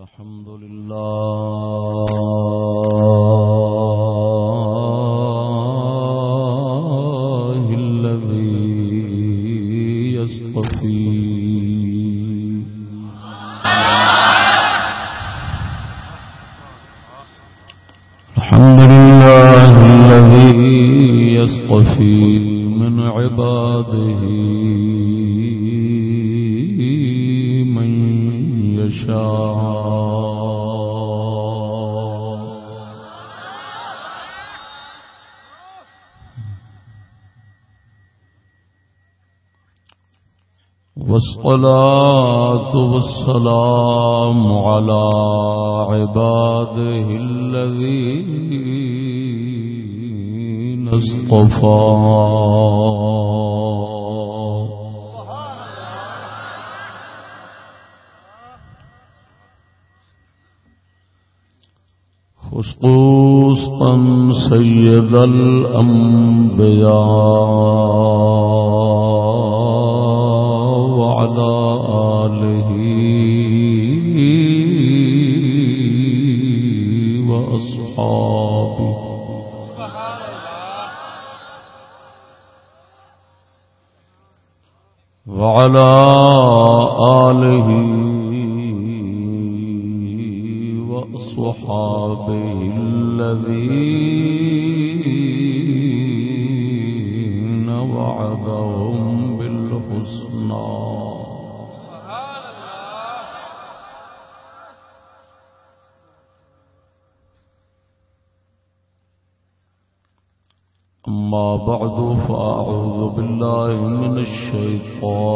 الحمد لله والسلام على عباده الذين اصطفى. خصوصا سيد الأنبياء. وعلى آله وأصحابه الذين وعدهم بالحسنى. أما بعد فأعوذ بالله من الشيطان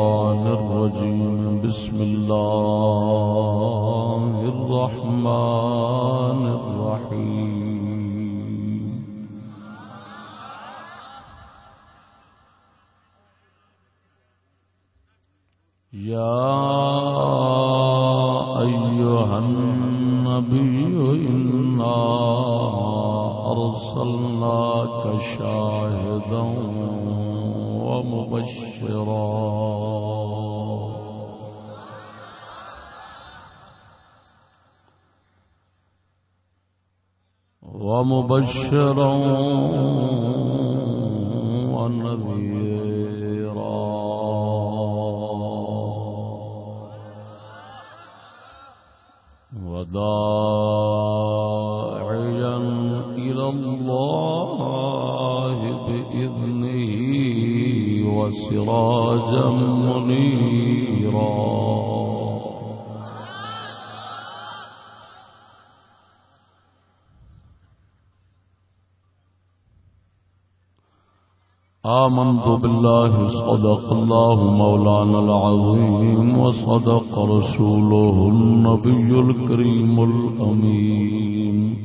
آمنت بالله صدق الله مولانا العظيم وصدق رسوله النبي الكريم الأمين.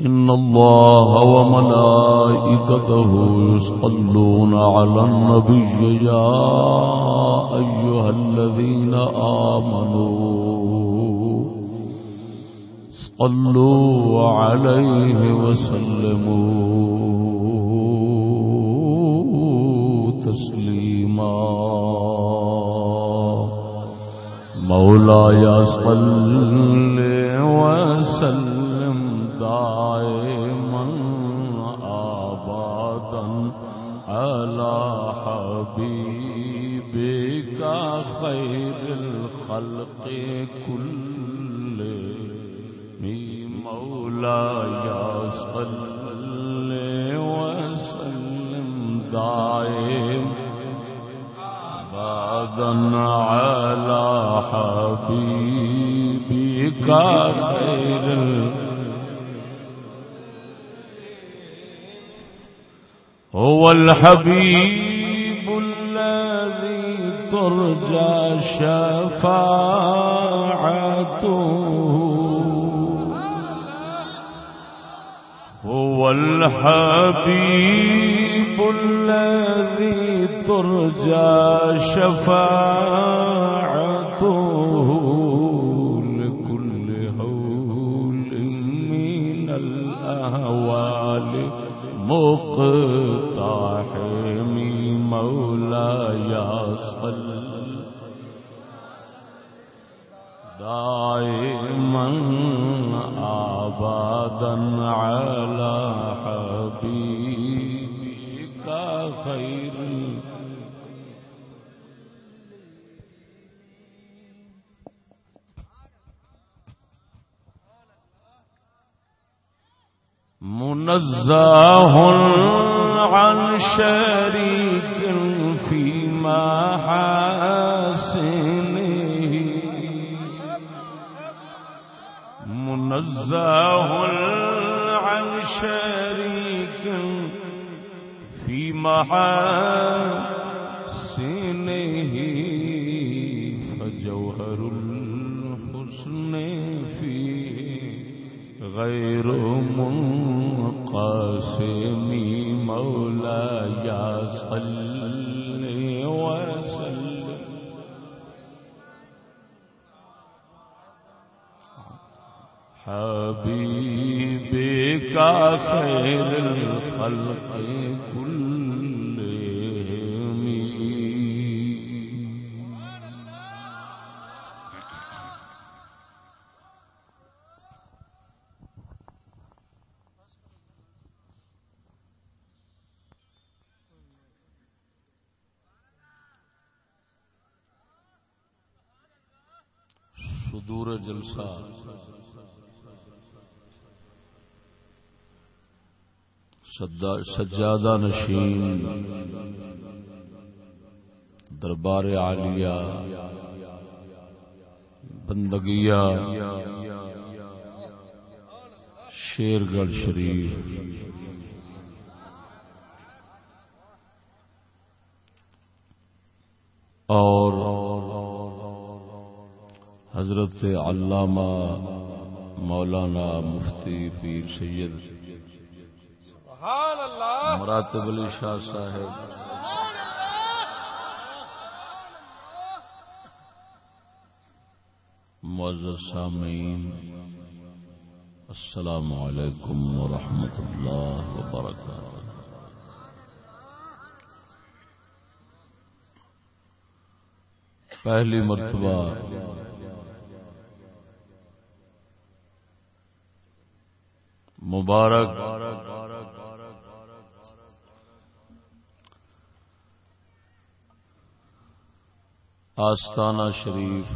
إن الله وملائكته يصلون على النبي يا أيها الذين آمنوا. صلوا عليه وسلموا تسليما. مولاي صل وسلم دائما ابدا على حبيبك خير الخلق كلهم. مولاي صل وسلم دائم. ابدا على حبيبك خير هو الحبيب الذي ترجى شفاعته. هو الحبيب الذي ترجى شفاعته لكل هول من الأهوال. مقتحم مولاي صل. دائما أبدا على حبيبك خير. منزه عن شريك فيما حال. منزه عن شريك في محاسنه فجوهر الحسن فيه غير منقاسم حبیب کا خیر الخلق کل سجادہ نشین، دربار عالیہ بندگیا شیر گڑھ شریف۔ اور حضرت علامہ مولانا مفتی پیر سید مراتب علی شاہ صاحب۔ معزز سامعین السلام علیکم ورحمۃ اللہ وبرکاتہ۔ پہلی مرتبہ مبارک آستانہ شریف۔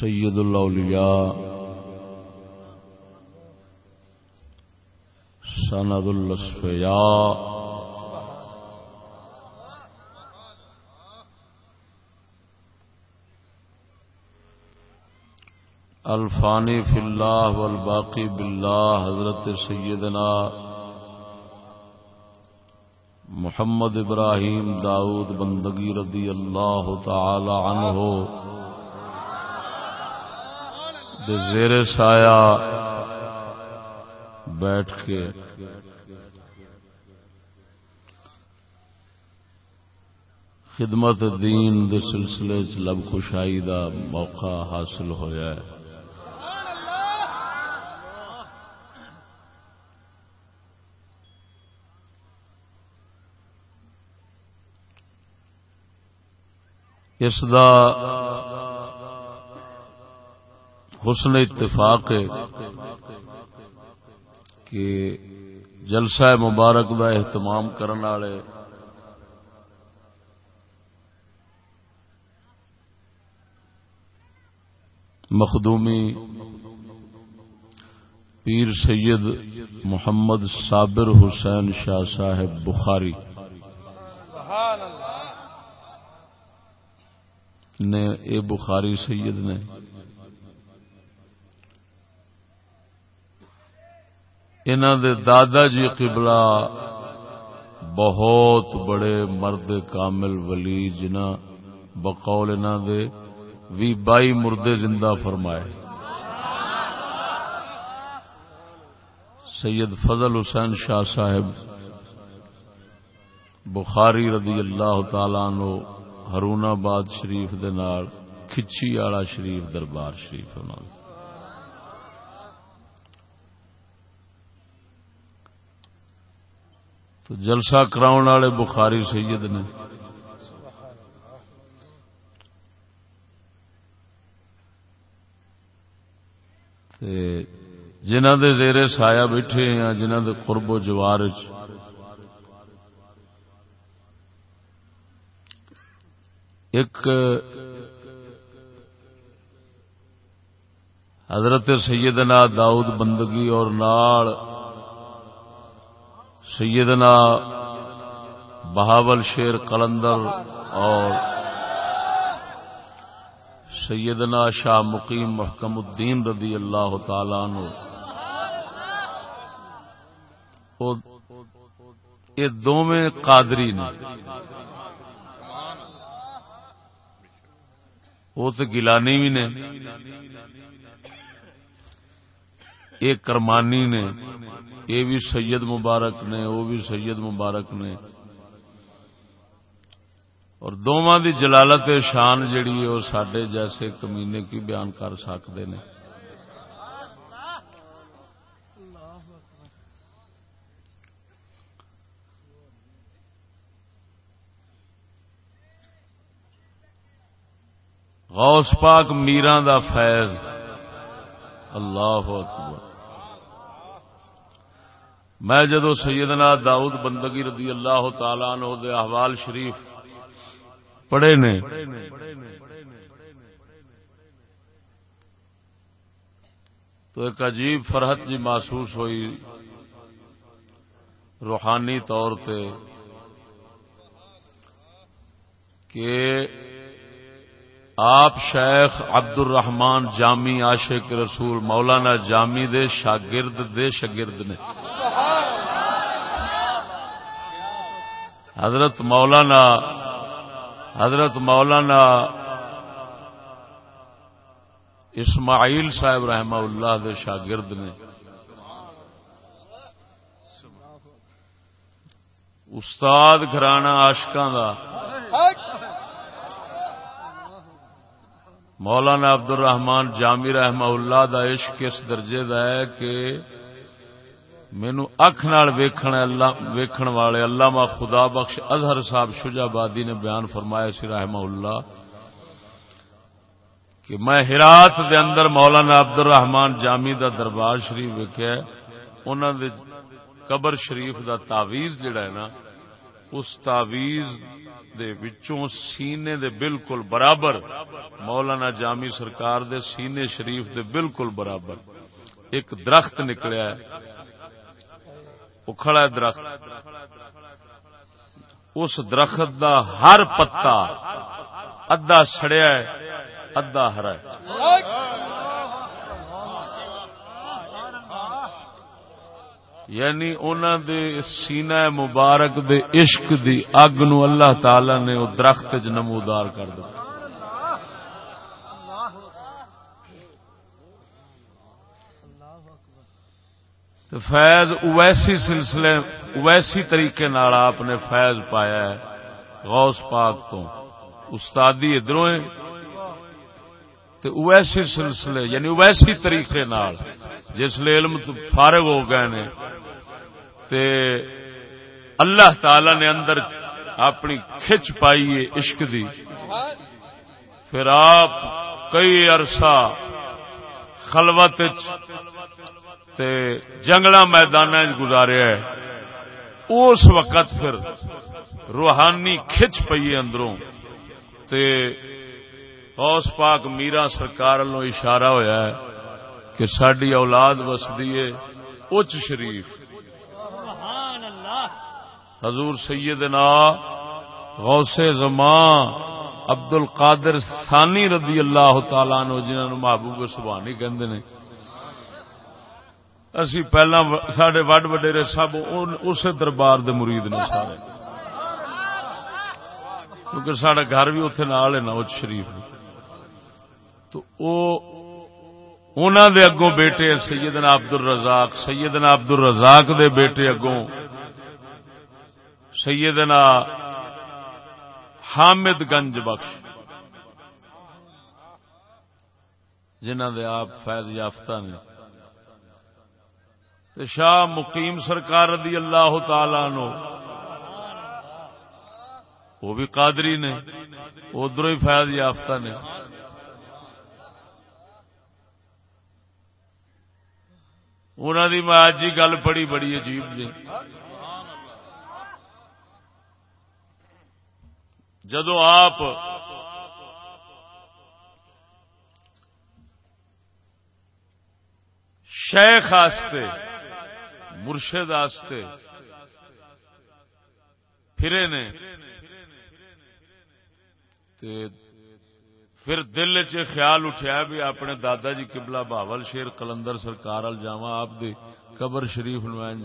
سید الاولیاء۔ سند الاصفیاء الفانی فی اللہ والباقی باللہ حضرت سیدنا محمد ابراہیم داؤد بندگی رضی اللہ تعالی عنہ دے زیر سایہ بیٹھ کے خدمت دین دے سلسلے چ لب کشائی دا موقع حاصل ہویا ہے۔ اس دا حسن اتفاق ہے کہ جلسہ مبارک دا اہتمام کرن والے مخدومی پیر سید محمد صابر حسین شاہ صاحب بخاری سبحان اللہ نے، اے بخاری سید نے۔ انہوں دے دادا جی قبلہ بہت بڑے مرد کامل ولی جنہ بقول انہوں دے وی بائی مردے زندہ فرمائے۔ سید فضل حسین شاہ صاحب، بخاری رضی اللہ تعالی نو ہرون آباد شریف دے نال، کھچی آڑا شریف دربار شریف ہونا۔ تو جلسہ کراؤن والے بخاری سید نے۔ تے جنہ دے زیر سایہ بیٹھے ہیں جنہ دے قرب و جوار چ ایک حضرت سیدنا داؤد بندگی اور نال سیدنا بہاول شیر قلندر اور سیدنا شاہ مقیم محکم الدین رضی اللہ تعالی عنہ یہ دونوں قادری نے۔ وہ تو گلانی بھی نے۔ یہ کرمانی نے۔ یہ بھی سید مبارک نے، وہ بھی سید مبارک نے۔ اور دونوں دی جلالت شان جڑی ہے، وہ سڈے جیسے کمینے کی بیان کر سکتے ہیں غوث پاک میران دا فیض۔ اللہ اکبر۔ میں جدو سیدنا داؤد بندگی رضی اللہ تعالی عنہ دے احوال شریف پڑھے نے، تو ایک عجیب فرحت جی محسوس ہوئی۔ روحانی طور پہ کہ آپ شیخ عبد الرحمان جامی عاشق رسول مولانا جامی دے شاگرد دے شاگرد نے۔ حضرت مولانا حضرت مولانا اسماعیل صاحب رحمہ اللہ دے شاگرد نے۔ استاد گھرانا آشکاں دا۔ مولانا عبد الرحمان جامی رحمہ اللہ دا عشق اس درجے دا ہے کہ مینو اکھ نال ویکھن والے علامہ خدا بخش اظہر صاحب شجابادی نے بیان فرمایا سی رحمہ اللہ کہ میں ہرات دے اندر مولانا عبد الرحمان جامی دا دربار شریف ویکیا انہوں دے قبر شریف دا تعویز جڑا ہے نا، اس تعویز دے وچوں سینے دے بالکل برابر، مولانا جامی سرکار دے سینے شریف دے بالکل برابر۔ ایک درخت نکلیا ہے، اکھڑا ہے درخت۔ اس درخت دا ہر پتا، ادھا سڑیا ہے، ادھا ہرا ہے۔ یعنی انہوں دے سینہ مبارک دے عشق دی اگ نو اللہ تعالی نے وہ درخت چ نمودار کر دیا فیض اویسی سلسلے، اویسی طریقے نال آپ نے فیض پایا ہے غوث پاک تو۔ استادی ادھروں اویسی سلسلے یعنی اویسی طریقے نال، جس لیے علم فارغ ہو گئے نے تے اللہ تعالی نے اندر اپنی کھچ پائی ہے عشق دی۔ پھر آپ کئی عرصہ خلوت تے جنگل میدان گزارے اس وقت پھر روحانی کھچ پی اندروں۔ تے غوث پاک میرا سرکار اشارہ ہویا ہے کہ ساری اولاد وسدی ہے اچ شریف۔ حضور سیدنا غوث زمان عبد القادر ثانی رضی اللہ تعالی نو جنہوں محبوب سبحانی کہندے نے۔ اسی پہلا سڈے وڈ وڈیرے سب اسے دربار دے مرید نے سارے۔ کیونکہ سڈا گھر بھی اتنے نال ہے نا اچ شریف تو او انہاں دے اگوں بیٹے سیدنا عبد الرزاق سیدنا عبد الرزاق دے بیٹے اگوں۔ سیدنا حامد گنج بخش جنہ دے آپ فیض یافتہ نے۔ شاہ مقیم سرکار رضی اللہ تعالی نو، وہ بھی قادری نے ادھر ہی فیض یافتہ نے۔ انہوں دی میں آج ہی گل پڑھی، بڑی عجیب جی۔ جدو آپ شیخ آستے، مرشد آستے، پھرے نے پھر دل چ خیال اٹھیا بھی اپنے دادا جی قبلہ باول شیر کلندر سرکار جاوا آپ دی قبر شریف نوائن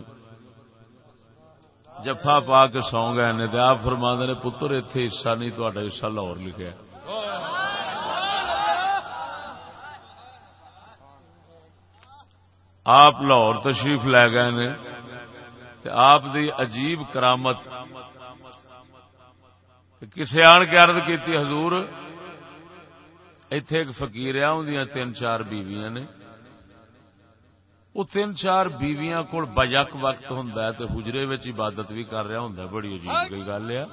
جفا پا کے سو گئے نے آپ فرما نے، پتر اتے حصہ نہیں تا حصہ لاہور لکھا آپ لاہور تشریف لے گئے نے آپ دی عجیب کرامت۔ کسے آن کے عرض کی حضور اتے ایک فکیر آ تین چار بیویاں نے۔ وہ تین چار بیویاں کو بجک وقت ہوں تو حجرے عبادت بھی کر رہا ہوں بڑی عجیب کوئی گل ہے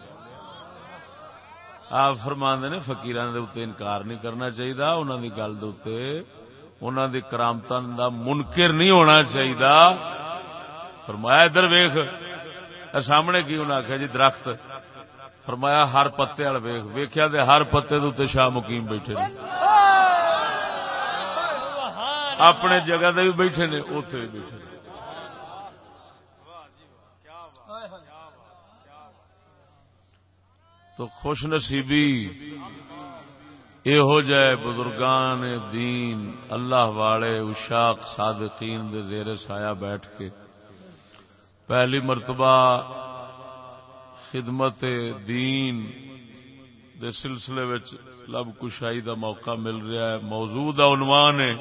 آپ فرما نے فکیر انکار نہیں کرنا چاہیے انہوں کی گل انہوں کی کرامت کا منکر نہیں ہونا چاہیے فرمایا ادھر ویخ سامنے کی انہیں آخیا جی درخت فرمایا ہر پتے ویخ ویخیا ہر پتے دے شاہ مقیم بیٹھے اپنے جگہ دے بھی بیٹھے نے اتے بھی بیٹھے تو خوش نصیبی یہ جائے بزرگان دین، اللہ والے اشاق صادقین دے زیر سایہ بیٹھ کے پہلی مرتبہ خدمت دین دے سلسلے لب کشائی دا موقع مل رہا ہے۔ موضوع عنوان ہے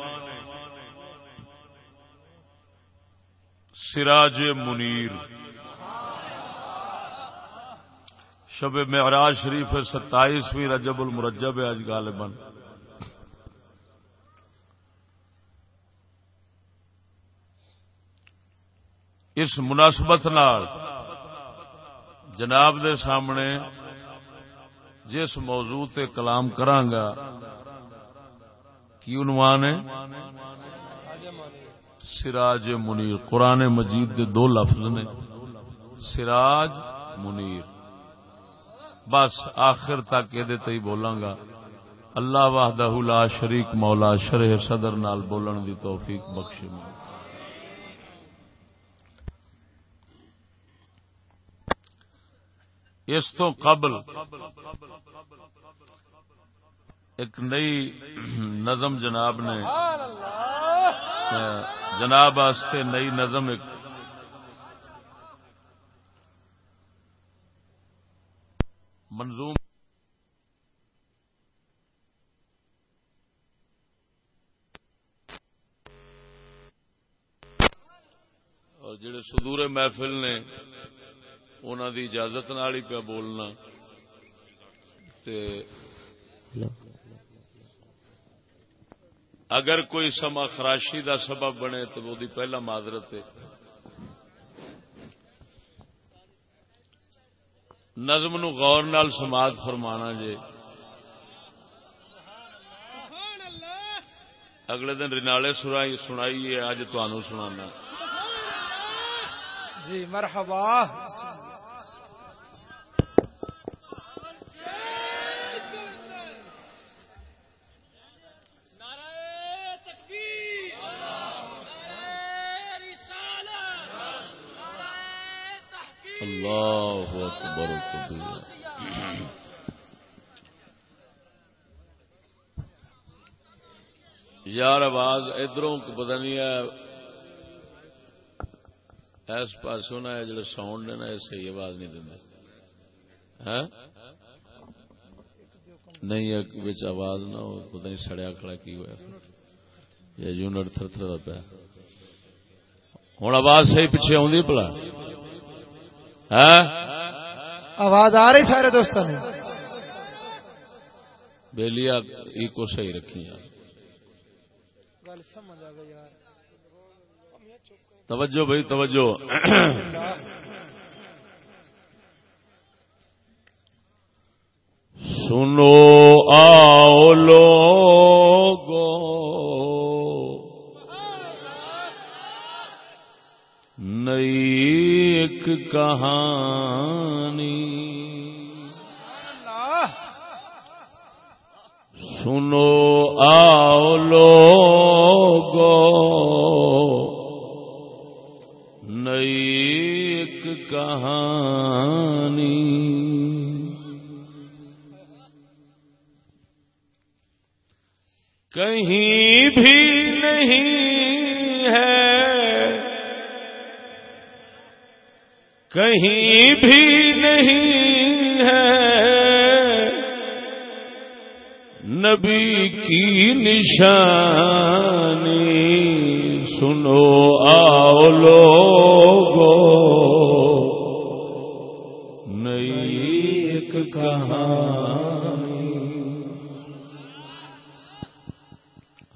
سراج منیر۔ شب معراج شریف ستائیسویں رجب المرجب ہے اج غالباً۔ اس مناسبت نال جناب دے سامنے جس موضوع تے کلام کرانگا، کی عنوان ہے؟ سراج منیر، قرآن مجید دے دو لفظ نے۔ سراج منیر۔ بس آخر تک یہ بولاں گا۔ اللہ وحدہ لا شریک مولا، شرح صدر نال بولن دی توفیق بخش اس تو قبل ایک نئی نظم جناب نے جناب واسطے نئی نظم ایک منظوم اور جڑے صدور محفل نے انہوں دی اجازت نال ہی پہ بولنا تے اگر کوئی سما خراشی دا سبب بنے تو وہ دی پہلا معذرت ہے۔ نظم نو غور نال سماعت فرمانا جے۔ اگلے دن رنالے سنائی ہے اج تنوع سنانا۔ جی مرحبا۔ یار، آواز ادھروں پتا نہیں ہے۔ اس پاسوں نہ جڑے ساؤنڈ نے نا صحیح آواز نہیں دیں ہاں؟ نہیں آواز نہ ہو پتا نہیں سڑیا کھڑا کی ہوا یا یونٹ تھر تھر پیا۔ ہوں آواز صحیح پیچھے آدھی پلا۔ ہاں؟ آواز آ رہی سارے دوست نے بےلیا کو صحیح رکھی یار توجہ بھائی، توجہ۔ سنو آؤ لوگو۔ کہانی سنو آؤ لوگو۔ نئی ایک کہانی۔ کہیں بھی نہیں ہے۔ کہیں بھی نبی کی نشانی سنو آؤ لوگو نئی ایک کہانی۔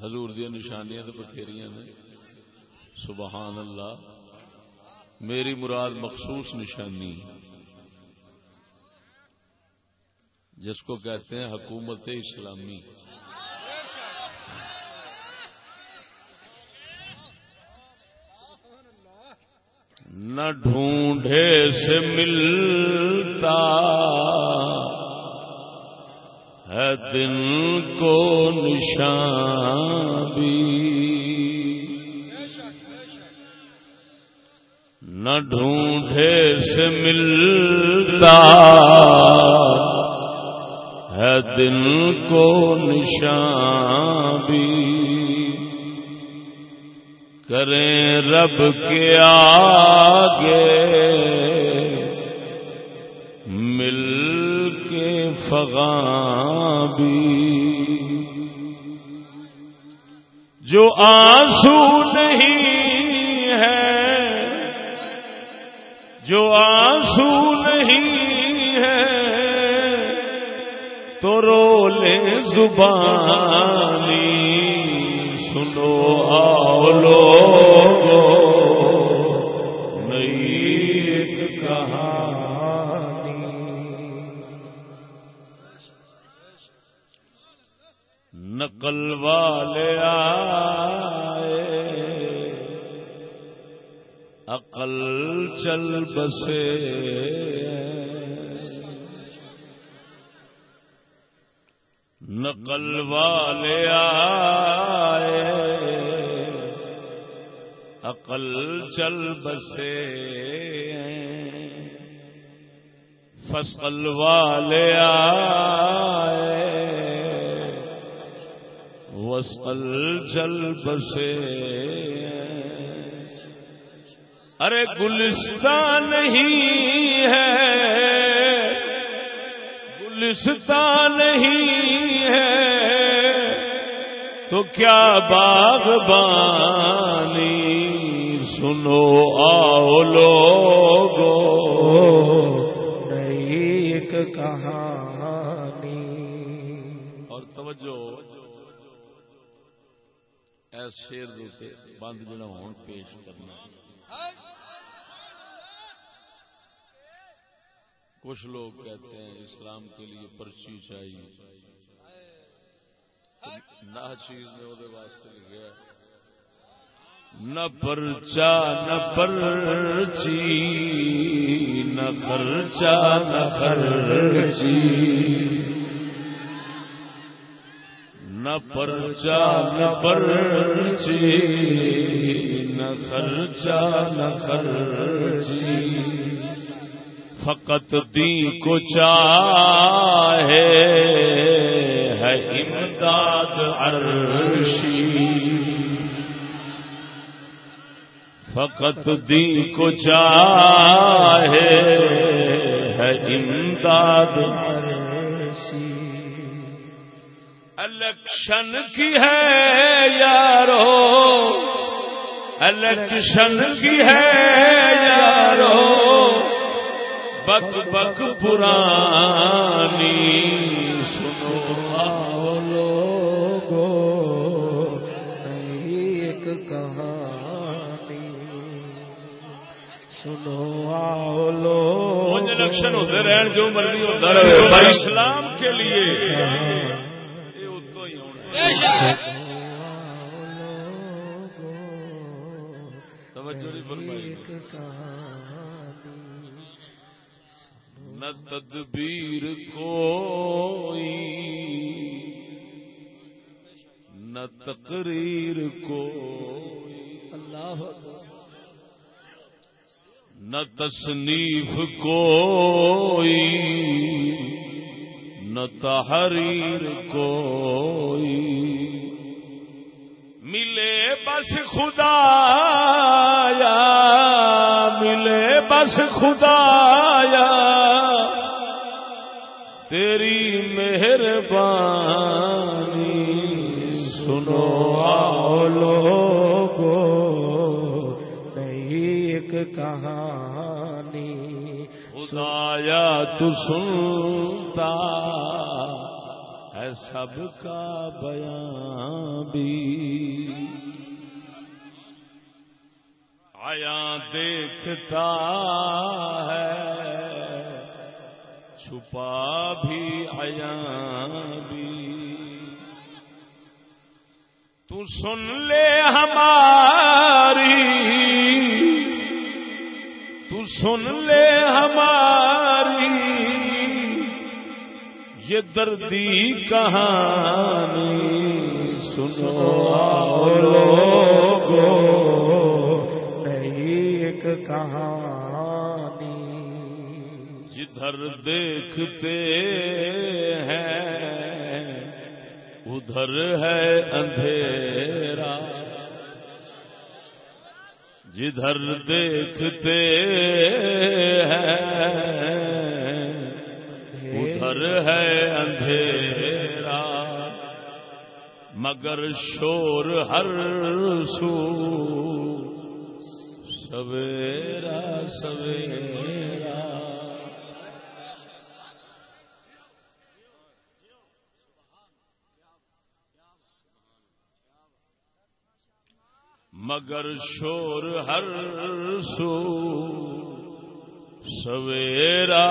حضور دیا نشانیاں تو بتھیریاں نے سبحان اللہ، میری مراد مخصوص نشانی۔ جس کو کہتے ہیں حکومت اسلامی۔ نہ ڈھونڈے سے ملتا ہے دن کو نشان بھی نہ ڈھونڈے سے ملتا ہے دن کو نشان بھی کریں رب کے آگے مل کے فغاں بھی جو آنسو نہیں ہے، جو آنسو نہیں تو رو لے زبانی سنو آؤ لوگو نئی ایک کہانی۔ نقل والے آئے، عقل چل بسے۔ نقل والے آئے۔ عقل چل بسے۔ فصل والے آئے۔ وصل چل بسے۔ ارے گلستان نہیں ہے۔ گلستان نہیں ہے تو کیا باغبانی سنو آؤ لوگو۔ نئی ایک کہانی۔ اور توجہ ایس شیر دوتے بند جڑا ہون پیش کرنا۔ کچھ لوگ کہتے ہیں اسلام کے لیے پرچی چاہیے۔ نہ چیز نے وہ واسطے لکھا نہ پرچا، نہ پرچی، نہ خرچا نہ خرچی۔ نہ پرچا، نہ پرچی، نہ خرچا نہ خرچی۔ فقط دی کو چاہے ہے امداد عرشی۔ فقط دی کو چاہے ہے امداد الیکشن کی ہے یارو۔ الیکشن کی ہے یارو۔ بک بک پرانی سنو۔ آؤ لوگو ایک کہانی۔ سنو آؤ لوگو۔ الیکشن ہوتے رہن جو مرضی ہوتا رہے۔ اسلام کے لیے۔ ہے۔ توجہ نہیں فرمائی۔ ایک کہانی۔ نہ تدبیر کوئی نہ تقریر کوئی اللہ نہ تصنیف کوئی نہ تحریر کوئی۔ ملے بس خدا یا ملے بس خدا یا تیری مہربانی سنو آؤ لوگو ایک کہانی۔ خدایا تو سنتا ہے سب کا بیان بھی۔ آیا دیکھتا ہے چھپا بھی آیا بھی تو سن لے ہماری۔ تو سن لے ہماری۔ یہ دردی کہانی سنو لوگو۔ نہیں ایک کہانی جدھر دیکھتے ہیں، ادھر ہے اندھیرا۔ جدھر دیکھتے ہیں، ادھر ہے اندھیرا۔ مگر شور ہر سو، سویرا سویرا۔ مگر شور ہر سو سویرا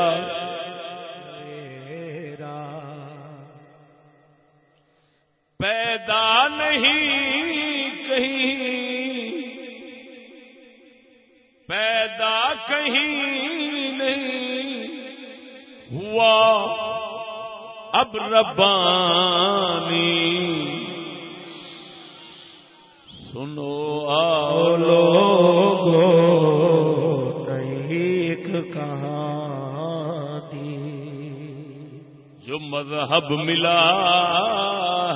پیدا نہیں کہیں پیدا کہیں نہیں۔ ہوا اب ربانی۔ سنو آؤ لوگو ایک کہانی۔ جو مذہب ملا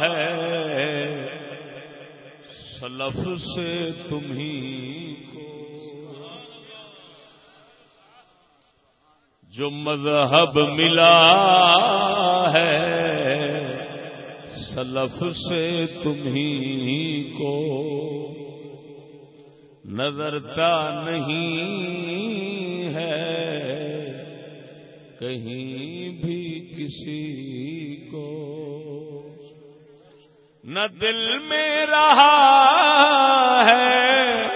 ہے سلف سے تمہیں کو۔ جو مذہب ملا ہے سلف سے تمہیں کو نظرتا نہیں ہے۔ کہیں بھی کسی کو نہ دل میں رہا ہے۔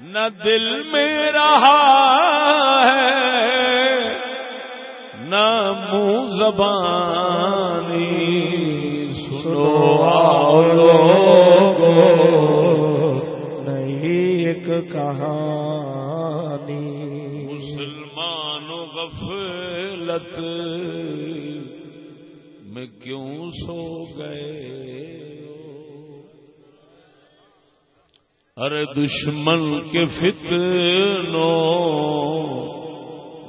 نہ دل میں رہا ہے۔ نہ منہ زبانی کہانی مسلمان غفلت میں کیوں سو گئے؟ ارے دشمن کے فتنوں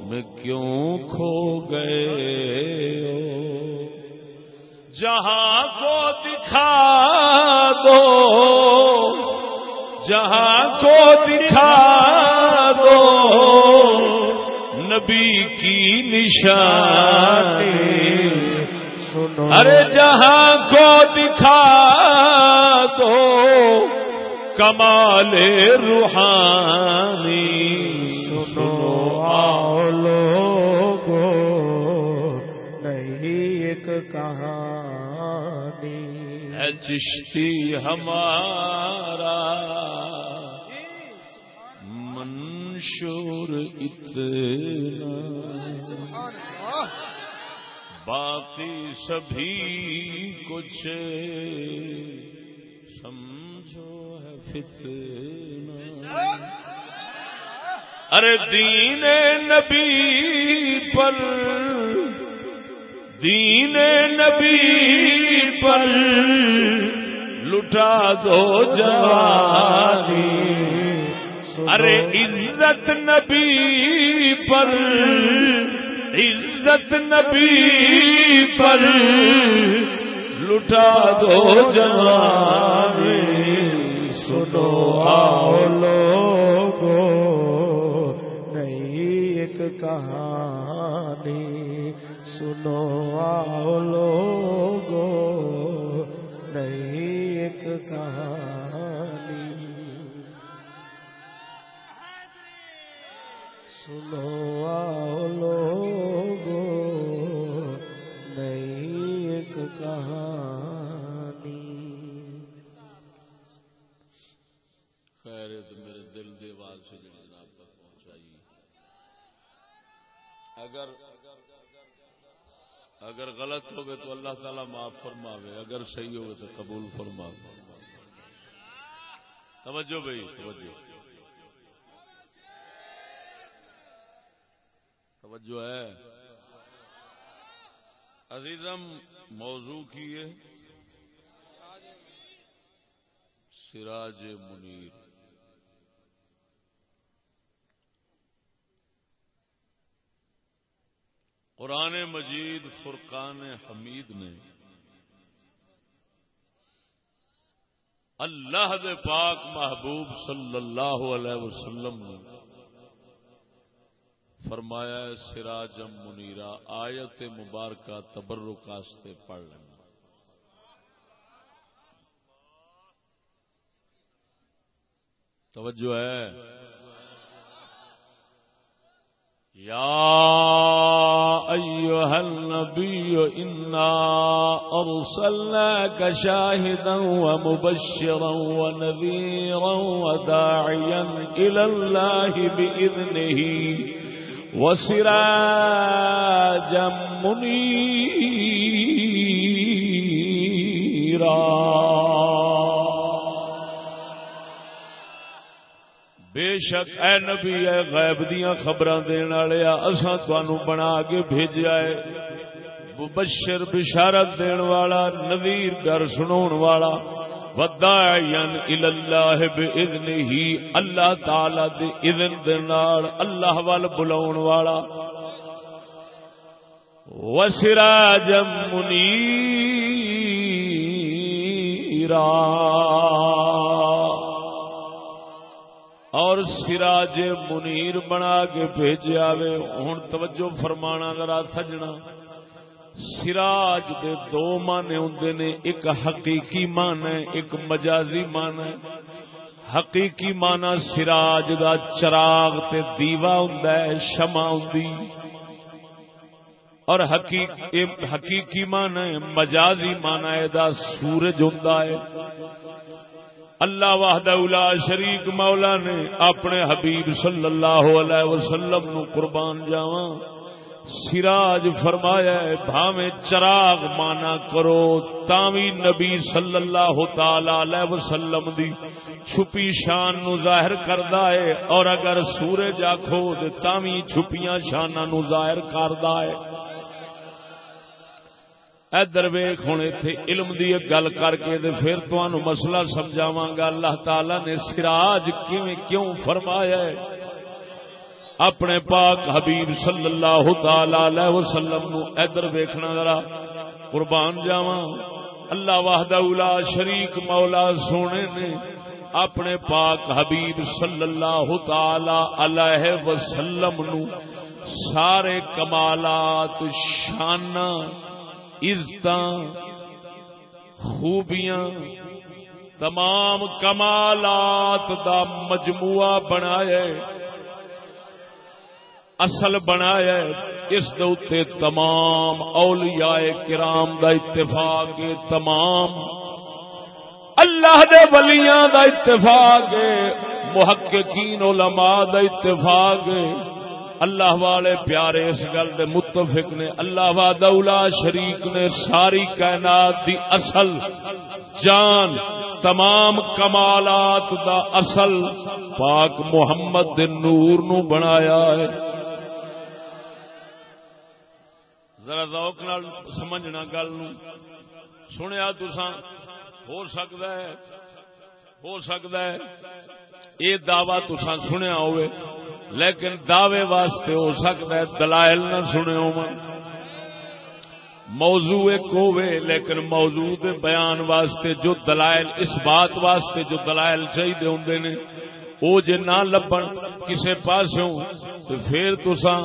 میں کیوں کھو گئے جہاں کو دکھا دو جہاں کو دکھا دو نبی کی نشانی سنو۔ ارے جہاں کو دکھا دو کمال روحانی۔ اے چشتی ہمارا۔ منشور اتنا۔ باقی سبھی کچھ سمجھو ہے فتنہ۔ ارے دین نبی پر دین نبی پر لٹا دو جوانی۔ ارے عزت نبی پر، عزت نبی پر لٹا دو جوانی۔ سنو آؤ لوگو نئی ایک کہانی سنو آؤ لوگو نئی ایک کہانی۔ سنو آؤ لوگو نئی ایک کہانی۔ خیر تو میرے دل دی آواز سے جناب تک پہنچائی۔ اگر اگر غلط ہوگے تو اللہ تعالی معاف فرماوے، اگر صحیح ہوگے تو قبول فرماوے۔ توجہ بھائی، توجہ۔ توجہ ہے۔ عزیزم، موضوع کی ہے۔ سراج منیر۔ قرآن مجید فرقان حمید نے اللہ دے پاک محبوب صلی اللہ علیہ وسلم نے فرمایا سراجم منیرا آیت مبارکہ تبرک واسطے پڑھ لینا۔ توجہ ہے۔ یا أيها النبي إنا أرسلناك شاهدا ومبشرا ونذيرا وداعيا إلى الله بإذنه وسراجا منيرا. بے شک اے نبی، اے غیب دیاں خبراں دین والے اساں تانوں بنا کے بھیجیا ہے۔ مبشر بشارت دین والا، نذیر ڈر سناون والا۔ وداعیا الی اللہ باذنہ اللہ تعالی دے اذن دے نال اللہ ول بلاون والا۔ وسراجا منیرا۔ اور سراج منیر بنا کے بھیجا وے ہوں توجہ فرمانا ذرا سجنا۔ سراج دے دو مانے ہوں نے۔ ایک حقیقی مان ہے، ایک مجازی مان ہے۔ حقیقی مانا سراج دا چراغ تے دیوا ہوں شما ہوں اور حقیقی مان ہے، مجازی مانا ہے دا سورج ہوں اللہ وحدہ الا شریک مولا نے اپنے حبیب صلی اللہ علیہ وسلم نو قربان جاواں۔ سراج فرمایا ہے، بھاویں چراغ مانا کرو تاوی نبی صلی اللہ تعالی علیہ وسلم دی چھپی شان نو ظاہر کردا ہے۔ اور اگر سورج آکھو، تے تاوی چھپیاں شاناں نو ظاہر کردا ہے۔ ادھر ویخ ہوں اتے علم دی ایک گل کر کے دے پھر تمہوں مسئلہ سمجھاواں گا۔ اللہ تعالی نے سراج کیویں کیوں فرمایا ہے؟ اپنے پاک حبیب صلی اللہ تعالی وسلم نو ادھر ویکھنا ذرا، قربان جاواں۔ اللہ وحدہ الا شریک مولا سونے نے اپنے پاک حبیب صلی اللہ تعالی علیہ وسلم نو سارے کمالات شانہ عزت خوبیاں، تمام کمالات دا مجموعہ بنایا اصل بنایا اس دے تمام اولیاء کرام دا اتفاق تمام اللہ دے ولیاں دا اتفاق ہے، محققین علماء دا اتفاق اللہ والے پیارے اس گل دے متفق نے، اللہ وادولا شریک نے، ساری کائنات دی اصل جان، تمام کمالات دا اصل پاک محمد دے نور نو بنایا ہے۔ ذرا ذوق نال سمجھنا گل نو۔ سنیا تسا ہو سکتا ہے، ہو سکتا ہے۔ یہ دعوی تسا سنیا ہوئے۔ لیکن دعوے واسطے ہو سکتا ہے دلائل نہ سنے ہو موضوع ایک ہوئے لیکن موضوع دے بیان واسطے جو دلائل، اس بات واسطے جو دلائل چاہیے ہوں نے وہ جے نہ لبن کسے پاسوں، تو پھر تسا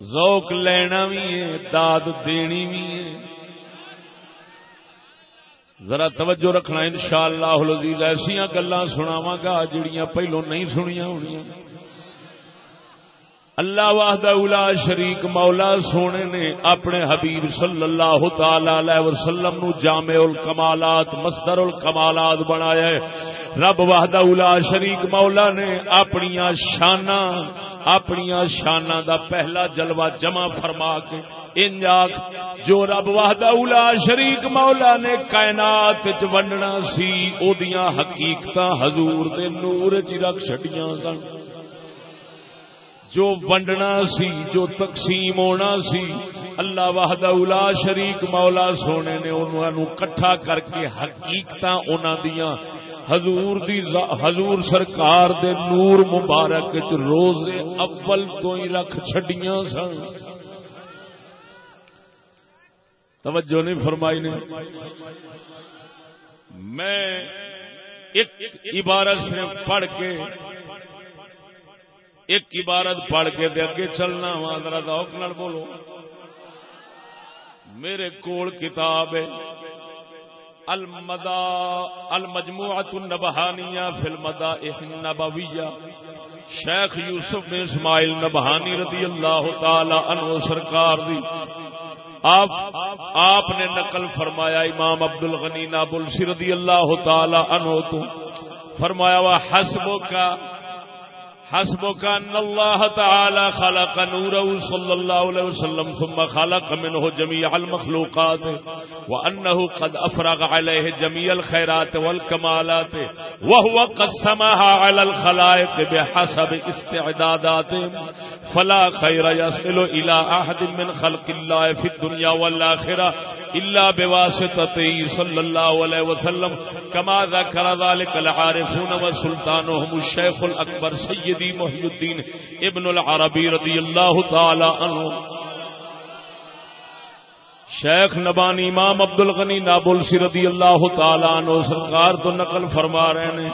ذوق لینا بھی ہے، داد دینی بھی ہے۔ ذرا توجہ رکھنا ان شاء اللہ ایسا گلا سناوا گا جڑیاں پہلو نہیں سنیا ہونی اللہ واہد اولا شریک مولا سونے نے اپنے حبیب صلی اللہ تعالی وسلم نو جامع الکمالات، مصدر الکمالات بنایا ہے۔ رب واہد اولا شریک مولا نے اپنی شانہ اپنی شانہ دا پہلا جلوہ جمع فرما کے انجاک جو رب واہدہ اولا شریک مولا نے کائنات ونڈنا سی او دیاں حقیقت حضور دے نور چ رکھ چھڈیاں سن۔ جو ونڈنا سی، جو تقسیم ہونا سی، اللہ واہدہ اولا شریک مولا سونے نے انہاں نو کٹھا کر کے حقیقت انہاں دیاں حضور دی حضور سرکار دے نور مبارک چ روز اول تو ہی رکھ چھڈیاں سن۔ توجہ نہیں فرمائی نے۔ میں ایک عبارت سے پڑھ کے، ایک عبارت پڑھ کے دے اگے چلنا وا، ذرا دوک نال بولو۔ میرے کول کتاب ہے، المدا، المجموعۃ النبہانیہ فی المدائح النبویہ۔ شیخ یوسف بن اسماعیل نبہانی رضی اللہ تعالی عنہ سرکار دی۔ آپ نے نقل فرمایا امام عبد الغنی نابل رضی اللہ تعالی عنہ تو۔ فرمایا ہوا حسبوں کا حسبك أن الله تعالى خلق نوره صلى الله عليه وسلم ثم خلق منه جميع المخلوقات وأنه قد أفرغ عليه جميع الخيرات والكمالات وهو قسمها على الخلائق بحسب استعداداتهم فلا خير يصل إلى أحد من خلق الله في الدنيا والآخرة إلا بواسطته صلى الله عليه وسلم كما ذكر ذلك العارفون وسلطانهم الشيخ الأكبر سيد سیدی محی الدین ابن العربی رضی اللہ تعالی عنہ۔ شیخ نبانی امام عبد الغنی نابل سی رضی اللہ تعالی عنہ سرکار تو نقل فرما رہے ہیں۔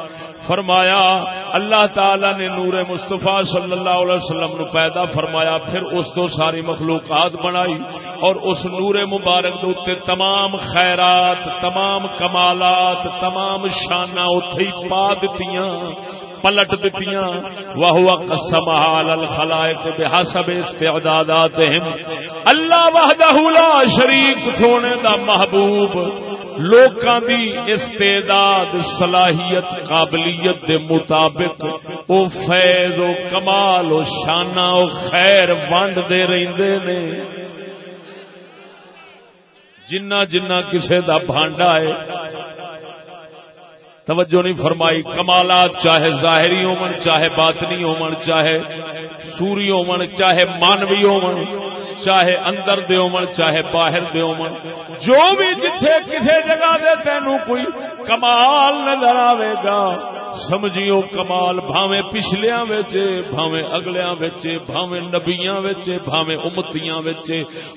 فرمایا، اللہ تعالی نے نور مصطفیٰ صلی اللہ علیہ وسلم نو پیدا فرمایا، پھر اس تو ساری مخلوقات بنائی اور اس نور مبارک دے تمام خیرات، تمام کمالات، تمام شانہ اتھی پا دتیاں۔ پلٹ دیتیاں وہ قسم الخلائق بحسب استعداداتهم۔ اللہ وحدہ لا شریک سونے دا محبوب۔ لوکاں دی استعداد، صلاحیت، قابلیت دے مطابق او فیض و کمال و شانہ و خیر ونڈ دے رہندے نے۔ جنہ جنہ کسے دا بھانڈا ہے توجہ نہیں فرمائی، کمالات چاہے ظاہری ہومن چاہے باطنی ہومن چاہے سوری ہومن چاہے مانوی ہومن چاہے اندر دے ہومن چاہے باہر دے ہومن جو بھی جتھے کسے جگہ دے تینوں کوئی کمال نظر آئے گا۔ سمجھیو کمال بھاوے پچھلیاں بھاوے اگلیاں وچے بھاوے نبیاں وچے بھاوے امتیاں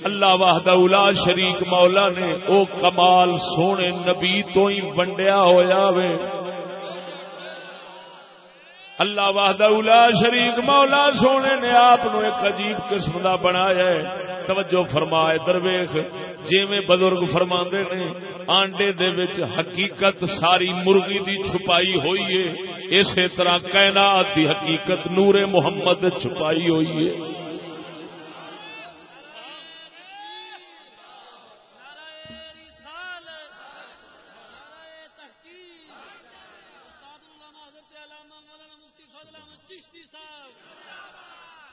اللہ وحدہ اولا شریک مولا نے، او کمال سونے نبی تو ہی ونڈیا ہویا وے۔ اللہ واہدہ اولا شریک مولا سونے نے آپ ایک عجیب قسم کا بنایا ہے۔ توجہ فرمائے درویش جی بزرگ فرما نے، آنڈے دے وچ حقیقت ساری مرغی دی چھپائی ہوئی ہے۔ اسی طرح کائنات دی حقیقت نور محمد چھپائی ہوئی ہے۔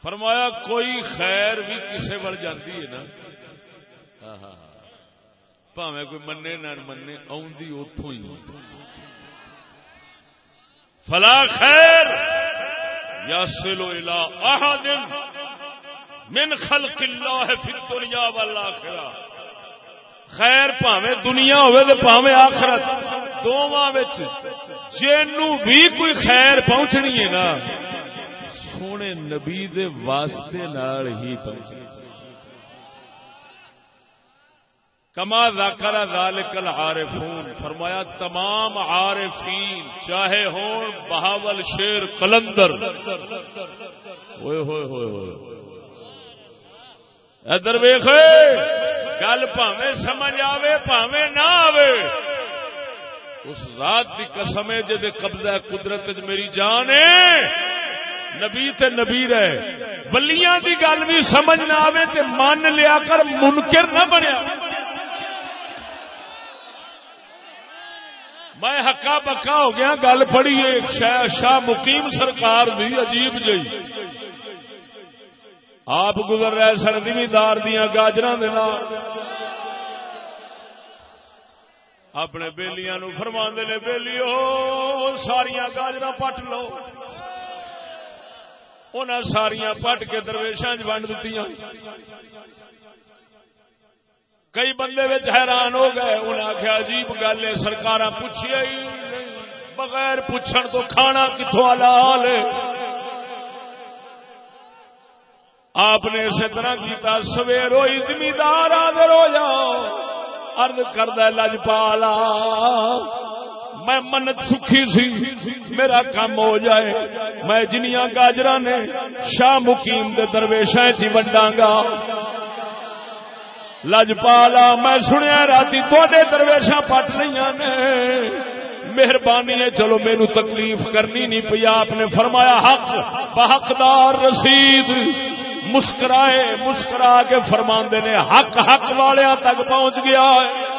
فرمایا کوئی خیر بھی کسے بڑھ جاتی ہے نا؟ ہاں ہاں, ہاں۔ پاوے کوئی منے نہ منے آدھی اتوں ہی فلا خیر یا سلو الا احد من خلق اللہ فی الدنیا والآخرہ۔ خیر پاوے دنیا ہوے تے پاوے آخرت۔ دوواں وچ جنوں بھی کوئی خیر پہنچنی ہے نا؟ سونے نبی دے واسطے نال ہی پہنچنی کما ذکر ذالک العارفون، فرمایا، تمام عارفین، چاہے ہون بہاول شیر قلندر۔ ہوئے ہوئے ہوئے ہوئے۔ ادھر ویخ گل پاوے سمجھ آوے، پاوے نہ آوے۔ اس ذات کی قسم ہے جی قبضہ قدرت میری جان ہے۔ نبی تے نبی رہے۔ بلیاں دی گل بھی سمجھ نہ آوے تے مان لیا کر منکر نہ بنیا۔ میں ہکا بکا ہو گیا، گل پڑھی شاہ شاہ مقیم سرکار دی، عجیب جی آپ گزر رہے سن، زمیندار دیا گاجر اپنے بےلیاں فرما نے بےلی ساریا گاجر پٹ لو۔ ان ساریا پٹ کے درویشاں ونڈ دیتی کئی بندے حیران ہو گئے انہیں آخیا عجیب گل ہے سرکار پوچھیا ہی بغیر پوچھن تو کھانا کتوں حال آپ نے اسی طرح کیتا سویر ہوئی زمیندار آدر ہو جاؤ ارد کرد لج پالا میں منت سکھی سی، میرا کام ہو جائے۔ میں جنیاں گاجر نے شاہ مقیم دے درویشا چی ونڈا گا۔ لجپالا میں سنیا رات تے درویشا پٹ رہی نے۔ مہربانی ہے، چلو مینو تکلیف کرنی نہیں پی آپ نے فرمایا، حق، بحقدار رسید۔ مسکرائے، مسکرا کے فرما نے، حق حق والیا تک پہنچ گیا ہے۔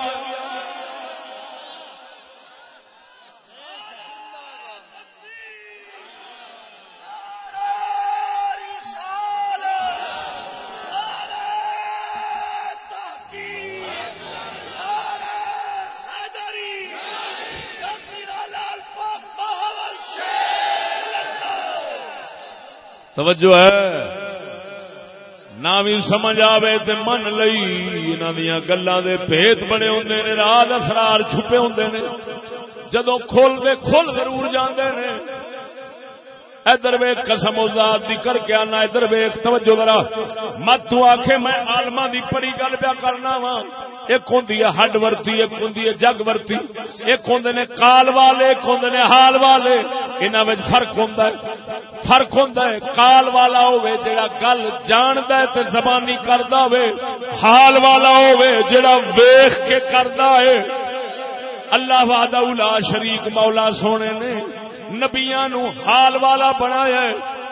توجہ ہے۔ نہ بھی سمجھ آوے تے من لئی، انہاں دیاں گلاں دے بھیت بڑے ہوندے نے راز اسرار چھپے ہوندے نے۔ جدوں کھول دے کھول ضرور جاندے نے۔ ادھر ویخ قسم ازاد دی کر کے آنا، ادھر ویخ توجہ ذرا۔ مت تو آخے میں آلما دی پڑی گل پیا کرنا وا ایک ہوں ہڈ ورتی، ایک ہوں جگ ورتی۔ ایک ہوں نے کال والے، ایک ہوں نے حال والے۔ انہوں فرق ہوں فرق ہوں کال والا ہوے جڑا گل جاند تے زبانی کردا ہوے حال والا ہوے جڑا ویخ کے کردا ہے۔ اللہ وعدہ الا شریک، مولا سونے نے نبیاں نو حال والا بنایا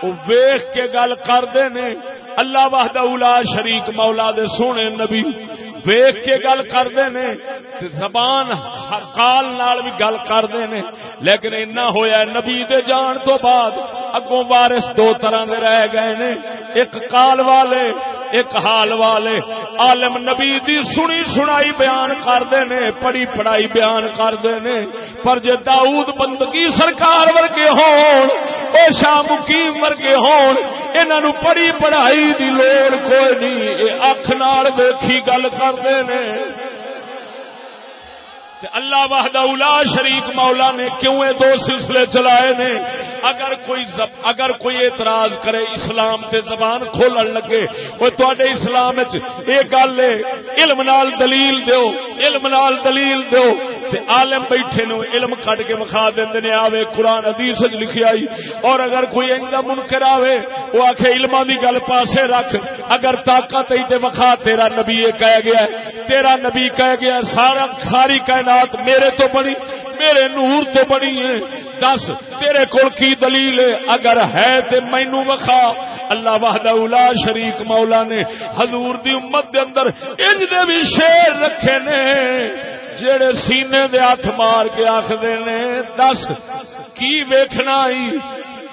وہ ویخ کے گل کرتے نے۔ اللہ وحدہ اولا شریک مولا دے سونے نبی ویخ کے گل کرتے نے زبان کال نال بھی گل کرتے نے لیکن اینا ہویا نبی دے جان تو بعد اگوں وارث دو طرح دے رہ گئے نے ایک کال والے ایک حال والے عالم نبی دی سنی سنائی بیان کرتے نے پڑھی پڑھائی بیان کرتے نے پر جے داؤد بندگی سرکار ورگے ہون اے شاہ مقیم ورگے ہون انہاں پڑھی پڑھائی دی لوڑ کوئی نہیں اے اکھ نال ویکھی گل کرتے اللہ وحدہ اولا شریک مولا نے کیوں یہ دو سلسلے چلائے نے؟ اگر کوئی زب... اگر کوئی اعتراض کرے اسلام سے زبان کھولن لگے، وہ تے اسلام یہ گل ہے، علم نال دلیل دیو، علم نال دلیل دیو۔ تے عالم بیٹھے نو علم کٹ کے وکھا دیندے نے، آوے قرآن حدیث وچ لکھی آئی۔ اور اگر کوئی ایندا منکر آوے، وہ آکھے علماں دی گل پاسے رکھ۔ اگر طاقت ہی تے وکھا، تیرا نبی یہ کہہ گیا ہے، تیرا نبی کہہ گیا سارا کھاری کائنات میرے تو بڑی میرے نور تو بڑی ہے دس، تیرے کول کی دلیل ہے؟ اگر ہے تے مینو وکھا۔ اللہ وحدہ اولا شریک مولا نے حضور دی امت دے اندر انج دے بھی شیر رکھے نے جڑے سینے دے ہاتھ مار کے آخر نے۔ دس، کی ویکھنا ہی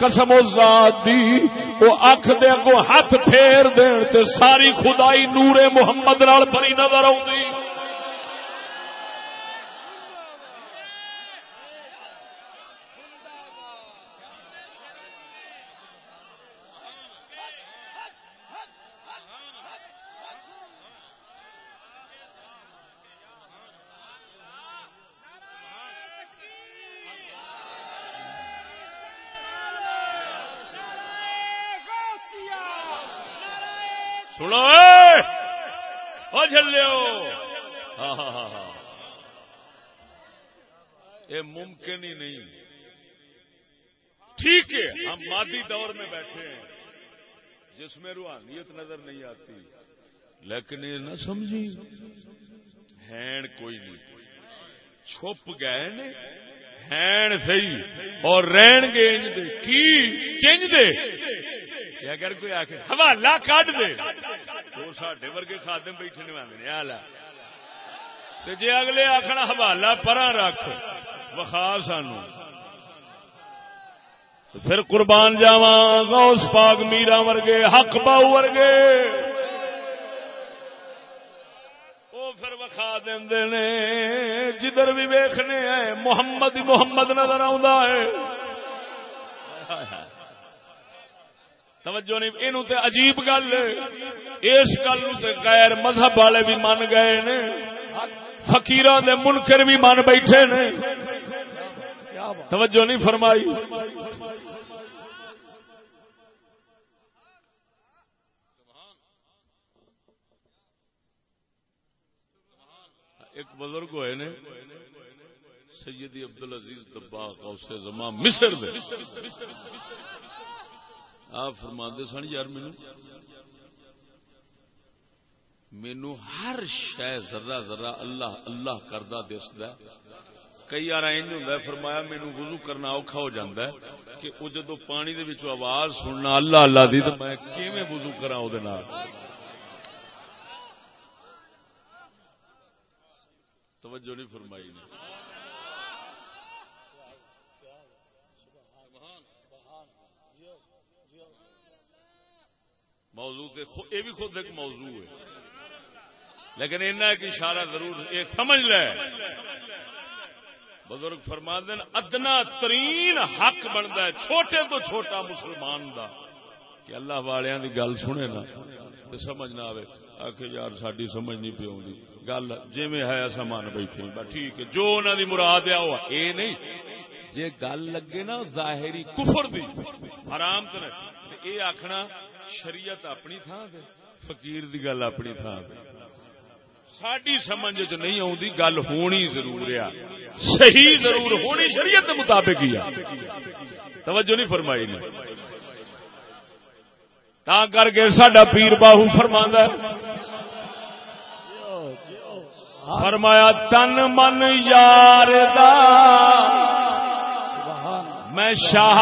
قسم و ذات دی وہ اکھ دے اگو ہاتھ پھیر دین تے ساری خدائی نور محمد نال بری نظر آوندی۔ آؤں ہاں، ہاں، ہاں، ممکن ہی نہیں۔ ٹھیک ہے، ہم مادی دور میں بیٹھے ہیں۔ جس میں روحانیت نظر نہیں آتی۔ لیکن یہ نہ سمجھی۔ ہین کوئی نہیں۔ چھپ گئے نے۔ ہین سی اور رہن گے دے۔ کی؟ کنج دے۔ اگر کوئی آ کے حوالہ کٹ دے۔ وہ سڈے ورگے خادم بیٹھے نہیں آدھے آ جی اگلے آخنا حوالہ پرا رکھ وخا سانو پھر قربان جاوا غوث پاک میرا ورگے حق باؤ ورگے وہ پھر وکھا دے جدھر بھی ویخنے ہیں محمد محمد نظر ہے توجہ نہیں یہ تے عجیب گل اس گل سے غیر مذہب والے بھی من گئے نے۔ فقیران دے منکر بھی من بیٹھے نے۔ توجہ نہیں فرمائی۔ ایک بزرگ ہوئے نے، سیدی عبد العزیز دبا سے زمان مصر دے۔ آپ فرما سن یار مینو مینو ہر شہ ذرا ذرا اللہ اللہ کردہ دستا کئی بار ہوں فرمایا مینو وضو کرنا اوکھا ہو جاتا ہے کہ وہ جدو پانی دے آواز سننا اللہ اللہ دی تو میں کیویں وضو کرا وہ توجہ نہیں فرمائی۔ نے موضوع یہ بھی خود ایک موضوع ہے۔ لیکن اینا ایک اشارہ ضرور یہ سمجھ لے۔ بزرگ فرما دین ادنا ترین حق بنتا ہے، چھوٹے تو چھوٹا مسلمان دا۔ کہ اللہ والوں کی گل سنے نا تو سمجھ نہ آئے آخ یار ساری سمجھ نہیں پی گل جی ہے ایسا من بیٹھے ٹھیک ہے، جو انہوں دی مراد آ یہ نہیں جی گل لگے نا، ظاہری کفر دی، حرام تو یہ آخنا شریعت اپنی تھان سے فقیر دی گل اپنی تھان سے ساری سمجھ چ نہیں آتی گل ہونی ضرور ہے صحیح ضرور ہونی شریعت کے مطابق ہی توجہ نہیں فرمائی نہیں تا کر کے سڈا پیر باہو فرما فرمایا تن من یار دا میں شاہ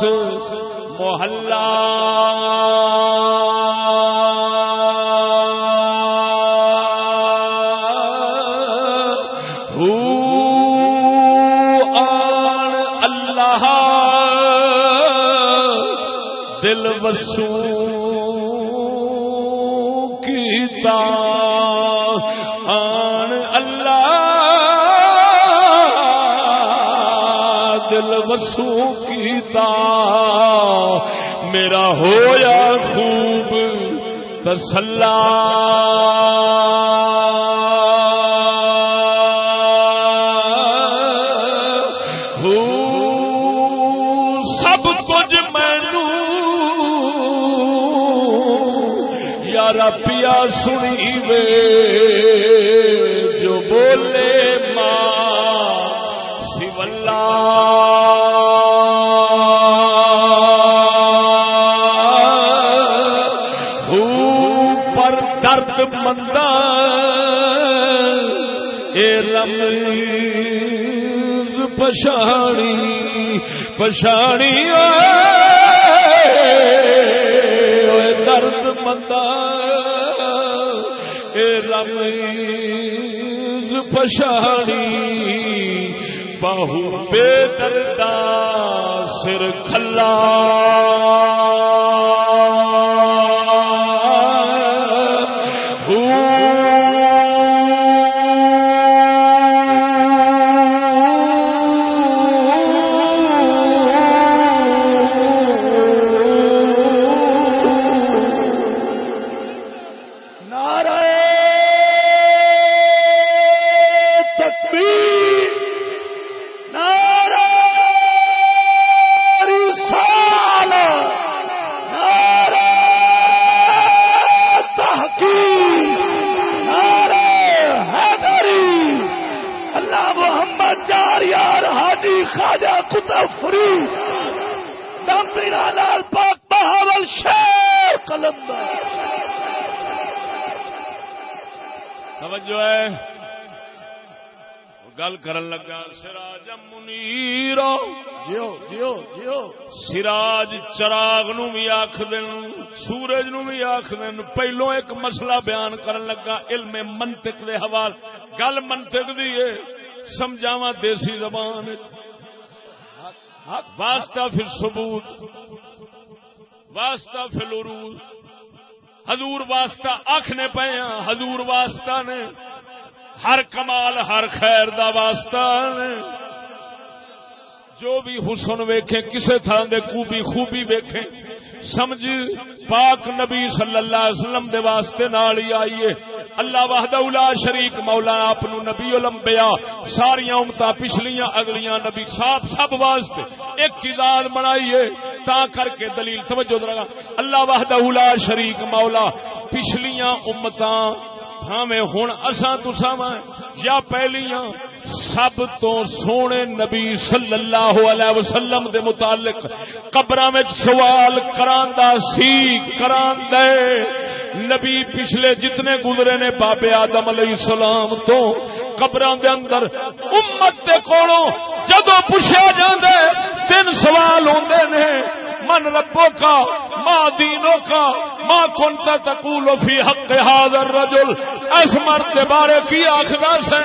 خاص محلہ۔ دل وسو آن اللہ۔ دل وسو کیتا میرا ہویا خوب تسلا۔ پیا سنی وے۔ درد مندہ اے رمز پشانی پشانی درد مندہ اے رمز پشانی، بہو بے دردا، سر کھلا۔ گل کرن لگا سراج منیر جیو جیو جیو۔ سراج چراغ نو بھی آخ دین سورج نو بھی آخ دین پہلو ایک مسئلہ بیان کرن لگا علم منطق دے حوال۔ گل منطق دی ہے سمجھاوا دیسی زبان۔ واسطہ پھر ثبوت واسطہ پھر عروج حضور واسطہ آخنے پے ہاں، حضور واسطہ نے۔ ہر کمال، ہر خیر دا واسطہ جو بھی حسن ویکھے، کسے تھان دے خوبی خوبی ویکھے۔ سمجھ، پاک نبی صلی اللہ علیہ وسلم دے واسطے نال ہی آئیے۔ اللہ وحدہ الا شریک مولا آپ نبی الانبیاء ساری امتاں پچھلیاں، اگلیاں نبی صاحب، سب واسطے ایک کتاب بنائیے تا کر کے دلیل توجہ درگا اللہ وحدہ الا شریک مولا، پچھلیاں امتاں ہاں بھاویں ہوں اصا تساں یا پہلیاں سب تو سونے نبی صلی اللہ علیہ وسلم دے متعلق قبر سوال کراندا سی کران دے نبی پچھلے جتنے گزرے نے بابے آدم علیہ السلام تو قبر دے اندر امت دے کولوں جدو پوچھا جاندے تین سوال ہوندے نے۔ من ربو کا، ماں دینوں کا، ماں کنتا تقول فی حق حاضر رجل اس مرد کے بارے کی آخر سے؟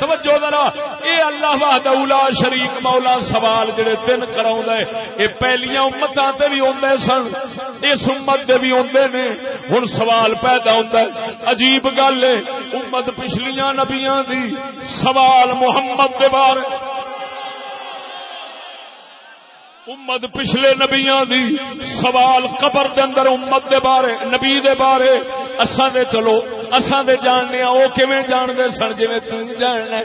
توجہ ذرا، اے اللہ وحدہ اولا شریک مولا، سوال جڑے تین کراؤں دے اے پہلیاں امتاں تے بھی ہوندے سن، اس امت دے بھی ہوندے نے۔ ہن سوال پیدا ہوندا ہے۔ عجیب گل ہے، امت پچھلیاں نبیاں دی سوال محمد دے بارے۔ امت پچھلے نبیاں دی سوال قبر دے اندر امت دے بارے، نبی دے بارے۔ اساں دے چلو، اساں دے جاننے او کیویں جان دے سن جویں تو جاننا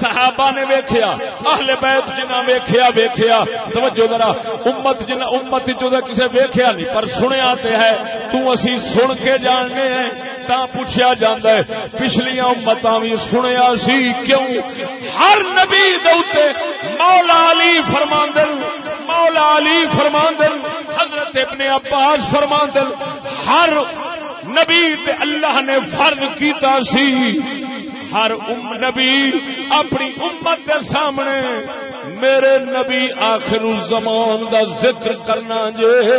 صحابہ نے ویکھیا، اہل بیت جنہ ویکھیا ویکھیا۔ توجہ ذرا، امت جنہ، امت جو کسے ویکھیا نہیں، پر سنیا تے ہے تو اسی سن کے جاننے ہیں۔ تا پوچھا جاتا ہے۔ پچھلیاں امتاں بھی سنیا سی، کیوں؟ ہر نبی دے مولا علی فرماندن مولا علی فرماندن حضرت ابن عباس فرماندن ہر نبی تے اللہ نے فرض کیتا سی۔ ہر ام نبی اپنی امت کے سامنے میرے نبی آخر زمان دا ذکر کرنا جے،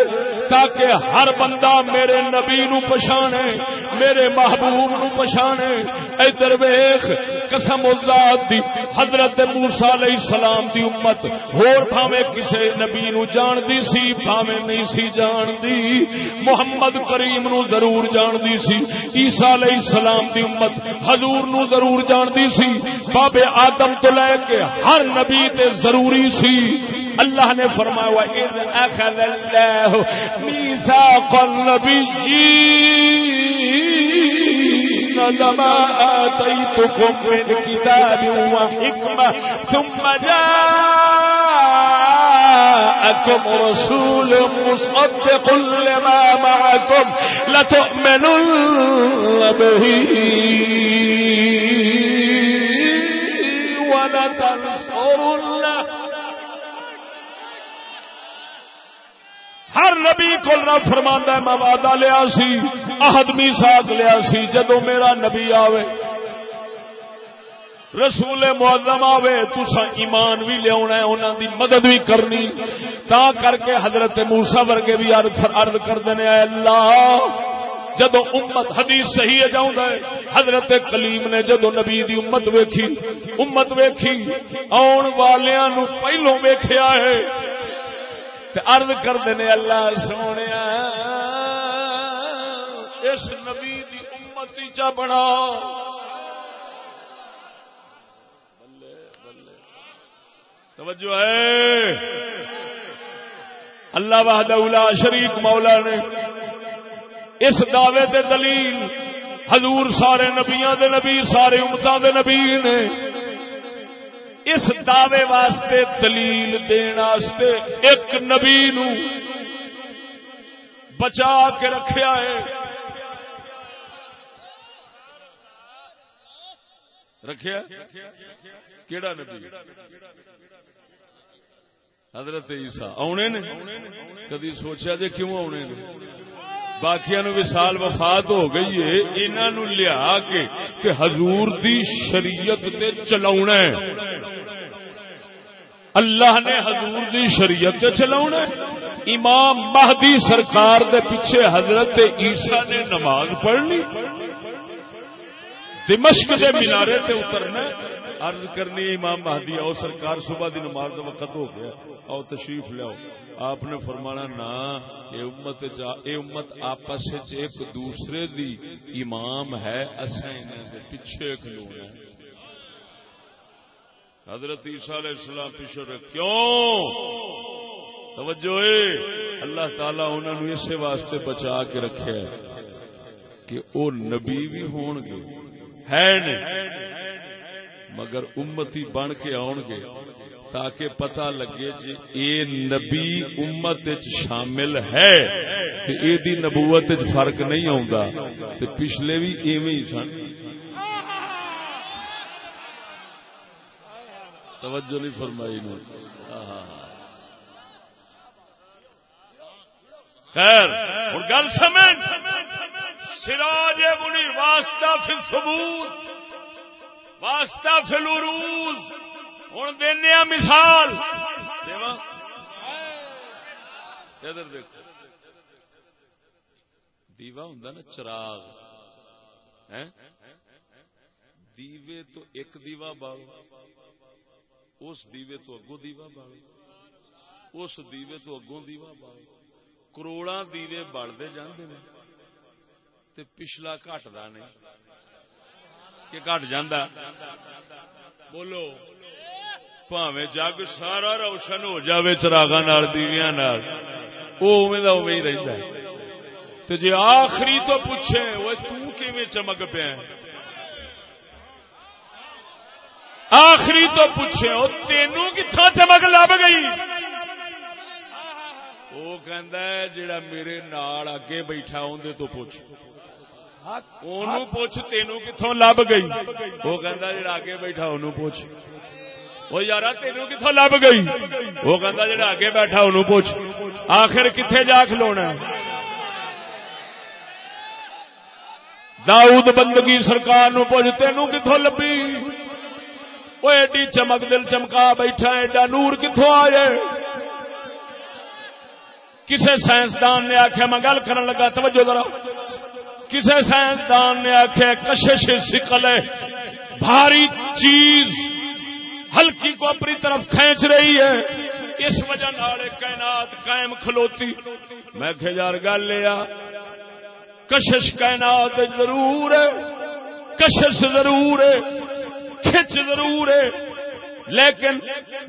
تاکہ ہر بندہ میرے نبی نو پچھانے میرے محبوب نو پچھانے ادھر ویخ قسم ذات دی، حضرت موسا علیہ السلام دی امت۔ ہور بھاوے کسے نبی نو جان دی سی بھاوے نہیں سی جان دی محمد کریم نو ضرور جان دی سی۔ عیسیٰ علیہ السلام دی امت حضور نو ضرور جان دی سی۔ بابے آدم تو لے کے ہر نبی تے ضروری سی۔ اللہ نے فرمایا اذ اخذ اللہ میثاق النبیین لما آتيتكم من كتاب وحكمة ثم جاءكم رسول مصدق لما معكم لتؤمنن به ولتنصرنه ہر نبی کو رب فرماندا ہے، میں وعدہ لیا سی، عہد میثاق لیا سی جدو میرا نبی آوے، رسول معظم آوے تسا ایمان بھی لیا انہوں دی مدد بھی کرنی۔ تا کر کے حضرت موسا ورگے بھی عرض کر دینے اللہ جدو امت حدیث صحیح جاؤں ہے، حضرت کلیم نے جدو نبی دی امت ویکھی امت ویکھی، آن والیاں نو پہلوں ویکھیا ہے، تے عرض کر دینے اللہ سونے اس نبی دی امت چا بنا۔ توجہ ہے۔ اللہ وحدہ اولا شریک مولا نے اس دعوے تے دلیل حضور سارے نبیاں دے نبی، سارے امتاں دے نبی نے اس دعوے واسطے دلیل دین واسطے ایک نبی نو بچا کے رکھیا ہے۔ رکھیا؟ کیڑا نبی؟ حضرت عیسیٰ آنے نے؟ کدی سوچا جی کیوں آنے نے؟ باقی نو وسال وفات ہو گئی ہے انہوں لیا کے کہ حضور دی شریعت تے چلا اللہ نے حضور دی شریعت تے چلا امام مہدی سرکار دے پیچھے حضرت عیسیٰ نے نماز پڑھنی۔ دمشق دے مینارے تے اترنا عرض کرنی امام مہدی آؤ سرکار صبح دی نماز کا وقت ہو گیا۔ آؤ تشریف لیاؤ۔ آپ نے فرمانا نا یہ امت اے امت آپس ایک دوسرے دی امام ہے پیچھے کھلونا حضرت عیسیٰ علیہ السلام پیچھے کیوں؟ توجہ اللہ تعالی انہوں نے اسی واسطے بچا کے رکھے کہ وہ نبی بھی ہون گے۔ ہے مگر امتی بن کے آن گے تاکہ پتہ لگے جی اے نبی امت شامل ہے اے دی نبوت فرق نہیں آتا پچھلے بھی ایویں ہی سن. توجہ نہیں فرمائی نو خیر ہوں گل سمجھ؟ سراج منی واسطہ پھر ثبوت، واسطہ فلوروز ہوں دینا مثال۔ ادھر دیکھو۔ دیوا ہوں نا چراغ۔ دیوے تو ایک دیوا بالو اس دیوے تو اگو دیوا بالو اس دیوے تو اگوں دیوا بالو کروڑا دیوے بڑھتے جاندے تے پچھلا گھٹتا نہیں۔ کہ گٹ جانا بولو۔ پاوے جگ سارا روشن ہو جائے چراغا دیویا ہی تو جی آخری تو پوچھے وہ چمک پیا آخری تو پوچھے وہ تینوں کتوں چمک لب گئی؟ وہ جڑا میرے نال اگے بیٹھا اندر تو پوچھ پوچھ تینوں کتوں لب گئی؟ وہ کہہ جا اگے بیٹھا ان پوچھ۔ وہ یار تینوں کتوں لب گئی؟ وہ کہہ جا اگے بیٹھا ان پوچھ۔ آخر کتنے جا کھلونا داؤد بندگی سرکار نو پوچھ تینوں کتوں لبی وہ ایڈی چمک دل چمکا بیٹھا ایڈا نور کتوں آئے؟ کسے سائنسدان نے آخیا میں گل کرن لگا توجہ ذرا۔ کسی سائنسدان نے آخیا کشش سکل ہے بھاری چیز ہلکی کو اپنی طرف کھینچ رہی ہے۔ اس وجہ کائنات قائم کھلوتی۔ میں کہ یار گل لیا کشش کائنات ضرور ہے۔ کشش ضرور ہے، کھچ ضرور ہے۔ لیکن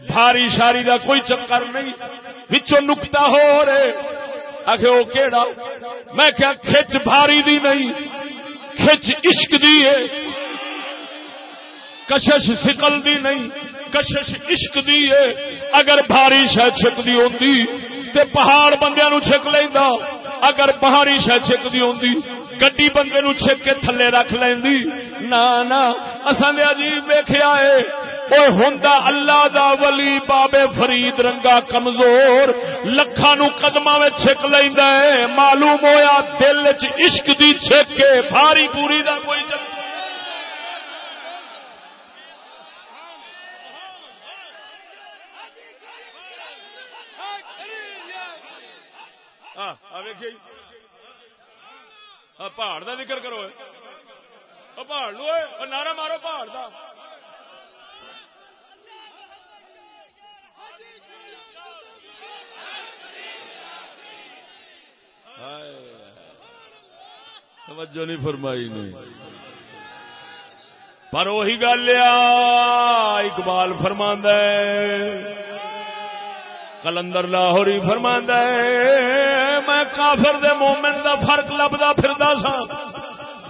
بھاری شاری کا کوئی چکر نہیں بچوں نکتا ہو رہے۔ آخ وہ کہڑا میں کیا کھچ بھاری دی نہیں، کھچ عشق دی ہے۔ کشش سکل دی نہیں، کشش عشق دی ہے۔ اگر بھاری شہ چھک ہوتی تے پہاڑ بندیاں نو چھک لینا اگر پہاڑی شہ چھک ہوتی گڈی بندے نو چھک کے تھلے رکھ لیندی۔ نا نا، اساں دے عجیب ویکھیا اے۔ ہے ہوں اللہ دا ولی بابے فرید رنگا کمزور۔ لکھا نو قدم چھک لینا ہے معلوم ہویا دل چ عشق دی چھک کے بھاری پوری دا کوئی چکر پہاڑ کا ذکر کرو پہاڑ لو نعرہ مارو پہاڑ کا توجہ نہیں فرمائی نہیں پر وہی گل اقبال فرماند کلندر لاہوری فرماند میں کافر دے مومن دا فرق لبدا پھردا سا۔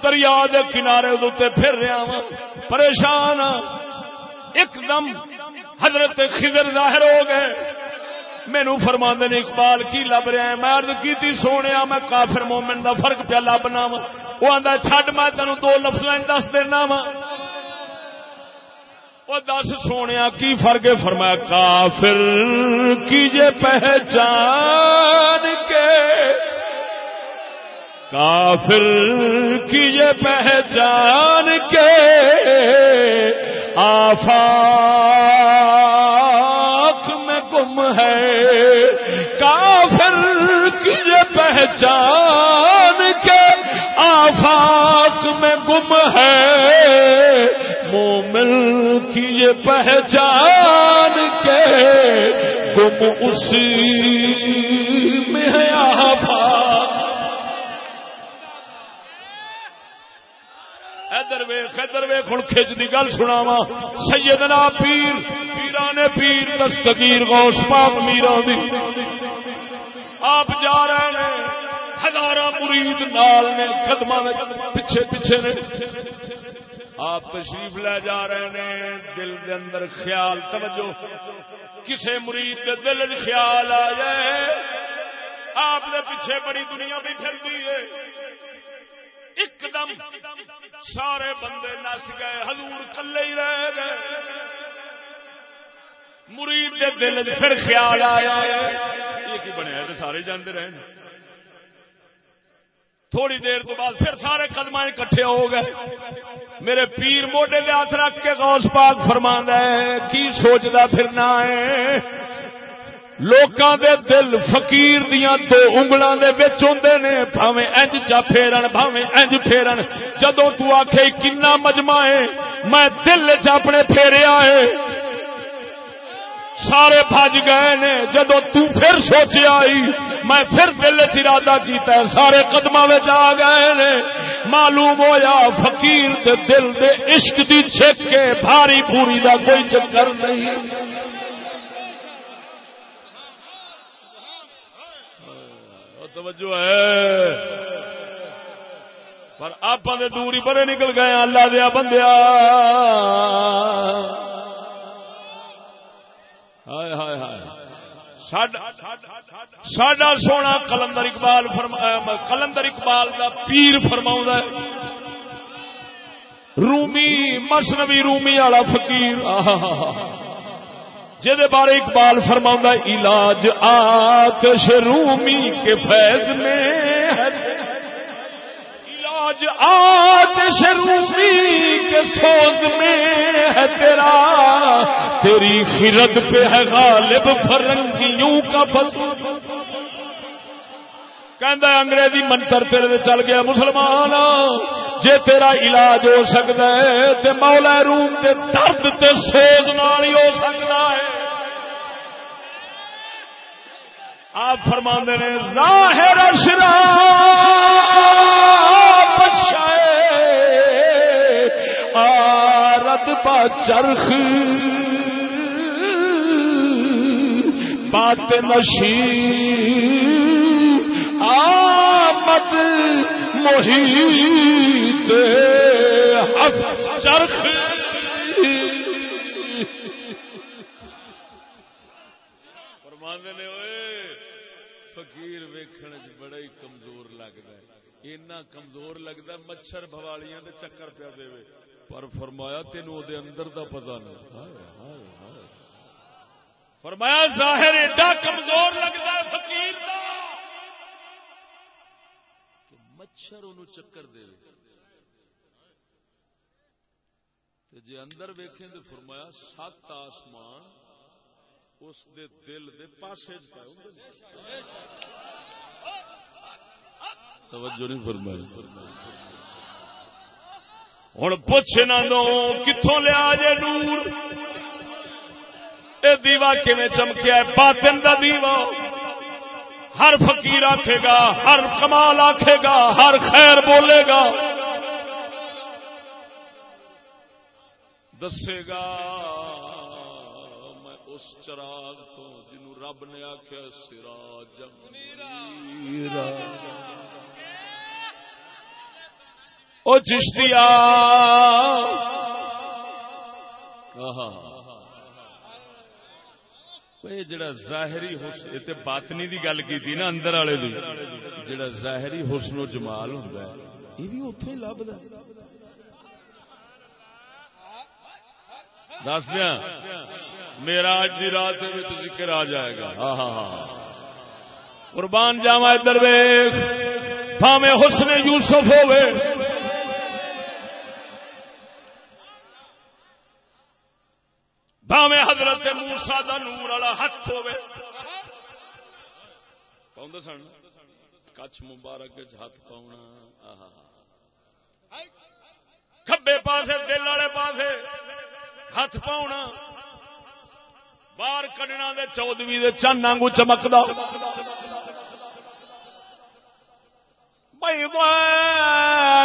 دریا دے کنارے دے پھر رہا ہوں پریشان ہاں۔ ایک دم حضرت خضر ظاہر ہو گئے۔ مینو فرما نے، اقبال، کی لب رہا ہے؟ میں ارد کی سونے میں کافر مومن دا فرق پیا لبنا وا وہ آدھا چڈ میں تینوں دو لفظ دس دینا وا وہ دس سونے کی فرق ہے؟ فرمایا، کافر کی پہچان کے۔ کافر کی پہچان کے۔ آفا گم ہے۔ کافر کی پہچان کے۔ آفاق میں گم ہے۔ پہچان کے گم اسی میں ہے آفاق ادر ویخ ادر ویخ ہوں کھچ کی گل سنا سیدنا پیر، پیران پیر، دستگیر غوث پاک میرا دی۔ آپ جا رہے ہیں ہزار مرید نال نے قدم پیچھے پیچھے نے۔ آپ تشریف لے جا رہے ہیں دل دے اندر خیال، توجہ۔ کسے مرید کے دل خیال آ جائے، آپ دے پیچھے بڑی دنیا بھی پھرتی ہے۔ ایک دم سارے بندے نس گئے، حضور کلے ہی رہ گئے۔ مرید دے دل پھر خیال آیا۔ یہ کی بنیا تو سارے جانتے رہے تھوڑی دیر تو بعد پھر سارے قدم کٹھے ہو گئے۔ میرے پیر موڈے دے ہاتھ رکھ کے غوث پاک فرما ہے، کی سوچتا پھرنا ہے؟ لوکاں دے دل فقیر دیاں دو انگلاں دے وچ ہوندے نے، بھاویں انج چا پھیرن، بھاویں انج پھیرن۔ جدوں تو آکھے، کنا مجمع ہے، میں دل وچ اپنے پھیریا ہے سارے بھج گئے نے۔ جدو پھر سوچیا آئی، میں پھر دل ارادہ کیتا ہے، سارے قدمہ میں جا گئے نے۔ معلوم ہویا فقیر دے دل دے عشق دی چھک کے بھاری پوری دا کوئی چکر نہیں۔ توجہ ہے۔ پر آپ دور ہی بڑے نکل گئے اللہ دیا بندیا ہائے ہائے ہائے۔ ساڈا سونا کلندر اقبال فرما کلندر اقبال دا پیر فرما رومی مسنوی رومی والا فقیر۔ جہد بارے اقبال فرما علاج آتش رومی کے فیض میں ہے۔ علاج آتش رومی کے سوز میں ہے تیرا، تیری خرد پہ ہے غالب فرنگیوں کا بس کہ انگریزی منتر تیرے چل گیا مسلمان، جے تیرا علاج ہو سکتا ہے، تے مولا روم تے درد تے سوز نال ہی ہو سکتا ہے۔ آپ فرما نے، ظاہر اشرا آرت با چرخ بات نشی آمد محیط چرخ نے فقیر ویکھن بڑا ہی کمزور لگتا ہے۔ اینا کمزور لگتا مچھر بوالیاں دے چکر پیا دے پر فرمایا تینوں دے اندر دا پتا نہیں۔ فرمایا ظاہر ایڈا کمزور لگتا ہے فقیر دا۔ کہ مچھر انہوں چکر دے۔ تے جے اندر ویکھیں تے فرمایا سات آسمان اس دے دل دے پاسے چ پائے توجہ نہیں فرمائی۔ ہوں پوچھ نہ دو کتوں لیا جے نور؟ اے دیوا کیویں چمکیا ہے؟ باطن دا دیوا۔ ہر فقیر آکھے گا، ہر کمال آکھے گا، ہر خیر بولے گا۔ دسے گا، میں اس چراغ تو جنوں رب نے آخیا سرا جم او چشتیا جڑا ظاہری حسن یہ باطنی دی گل کی نا اندر والے دی۔ جڑا ظاہری حسن و جمال ہوندا ہے، یہ بھی اتوں ہی لبدا دس دیا میرا اج دی رات ذکر آ جائے گا۔ ہاں ہاں ہاں۔ قربان جاوا ادھر ویخ بھاوے حسن یوسف ہوئے بھاوے حضرت موسا دا نور والا ہاتھ ہوے پاؤں سن کچھ مبارک ہاتھ پاؤنا۔ کبے پاسے، دل والے پاسے ہاتھ پاؤنا۔ باہر کڈنا دے چودوی دے چند آنگو چمکدا۔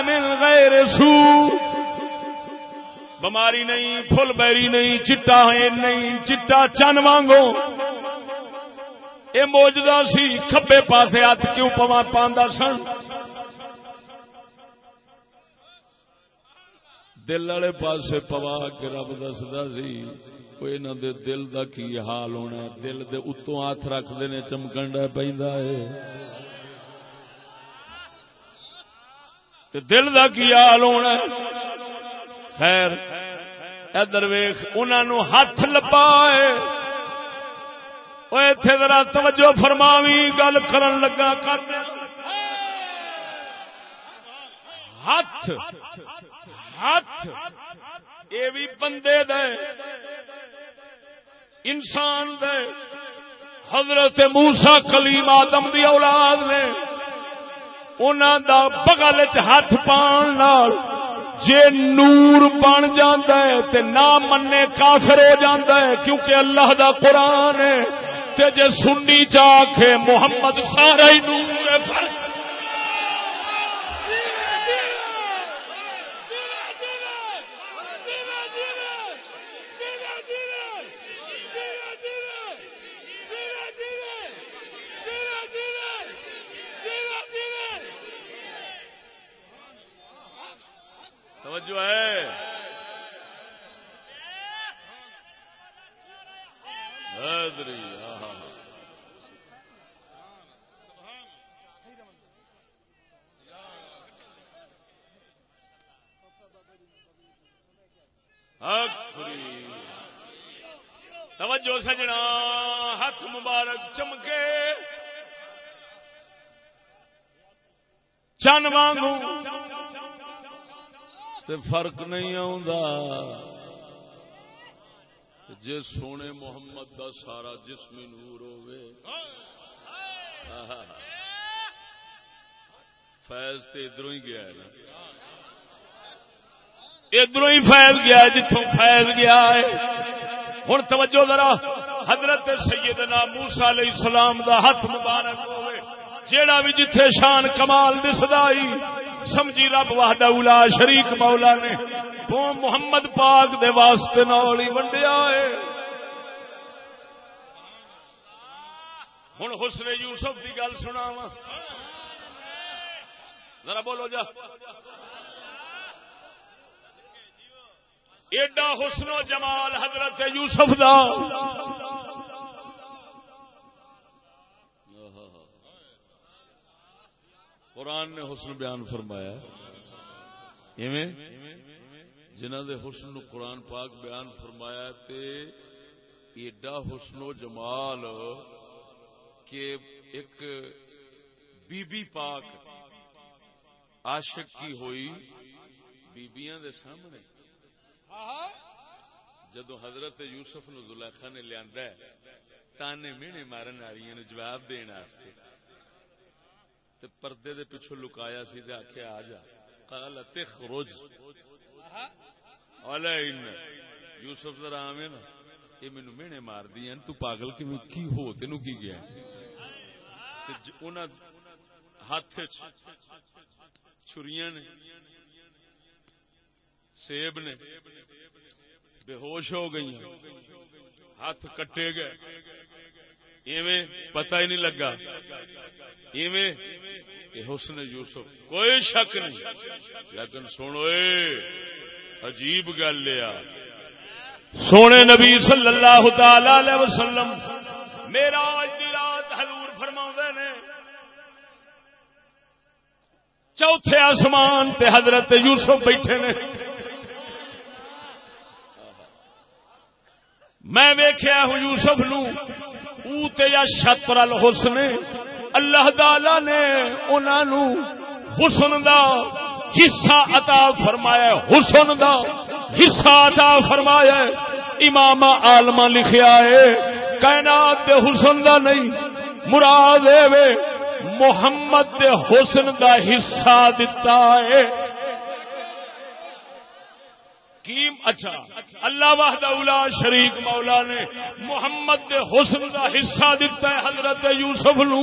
من غیر سو۔ بماری نہیں فل بیری نہیں چٹا ہے نہیں چٹا چن وانگو یہ موجودہ سی کھبے پاسے ہاتھ کیوں پوا پاندا سن دل والے پاسے پوا کے رب دستا سی کوئی نہ دے دل دا کی حال ہونا ہے دل دے اتوں ہاتھ رکھتے نے چمکنڈا پہ دل دا کی حال ہونا ہے خیر ادھر ویخ انہوں ہاتھ لپائے۔ اتے ذرا توجہ فرماوی، گل کرن لگا، کر ہاتھ ہاتھ یہ بھی بندے دے، انسان دے۔ حضرت موسا کلیم آدم دی اولاد نے انہوں دا بغل چ ہاتھ پان جے نور بن جاتا ہے تے نہ منے کافر ہو جاتا ہے کیونکہ اللہ دا قرآن ہے تے جے سنی چاخ محمد سارا ہی نور ہے چن وانگوں تے فرق نہیں جے سونے محمد دا سارا جسم نور ہوئے فیض تے ادھر ہی گیا ہے نا۔ ادھر ہی فیض گیا جتوں فیض گیا ہے۔ ہوں توجہ ذرا، حضرت سیدنا موسا علیہ السلام دا ہاتھ مبارک جیڑا بھی جتھے شان کمال دسدائی سمجھی رب واہدہ اولا شریک مولا نے۔ تو محمد پاک دے واسطے نال ہی ونڈیا ہے ہوں حسن یوسف کی گل سنا وا ذرا بولو جا۔ ایڈا حسن و جمال حضرت یوسف دا۔ قرآن نے حسن بیان فرمایا جنہ دے حسن نو قرآن پاک بیان فرمایا تے ایڈا حسن و جمال کہ ایک بی بی پاک عاشق کی ہوئی بیبیاں دے سامنے۔ جدو حضرت یوسف نو زلیخا نے لیا تانے مینے مارن والی نے جواب دین تے پردے دے پچھو لکایا سی تے آخیا آ جا۔ قال، تخرج۔ علیہن یوسف ذرا آویں نا۔ یہ مینو مینے مار دی تو پاگل کی کی ہو؟ تینو کی گیا تے انہاں ہاتھ وچ چھریاں نے۔ سیب نے۔ بے ہوش ہو گئی ہاتھ کٹے گئے۔ ایویں پتہ ہی نہیں لگا۔ ایویں حسن یوسف، کوئی شک نہیں۔ لیکن سنو عجیب گل لیا سونے نبی صلی اللہ تعالی علیہ وسلم میرا رات حضور فرما نے، چوتھے آسمان پہ حضرت یوسف بیٹھے نے۔ میں ویخیا ہوں یوسف نو اوتے یا شطر الحسن. اللہ تعالی نے انہوں حسن دا حصہ عطا فرمایا حسن دا حصہ عطا فرمایا امام عالمہ لکھیا ہے، کائنات دے حسن دا نہیں، مراد ہے محمد دے حسن دا حصہ دتا ہے۔ حکیم اچھا اللہ وحد اولا شریک مولا نے محمد دے حسن دا حصہ دیتا ہے حضرت یوسف نو۔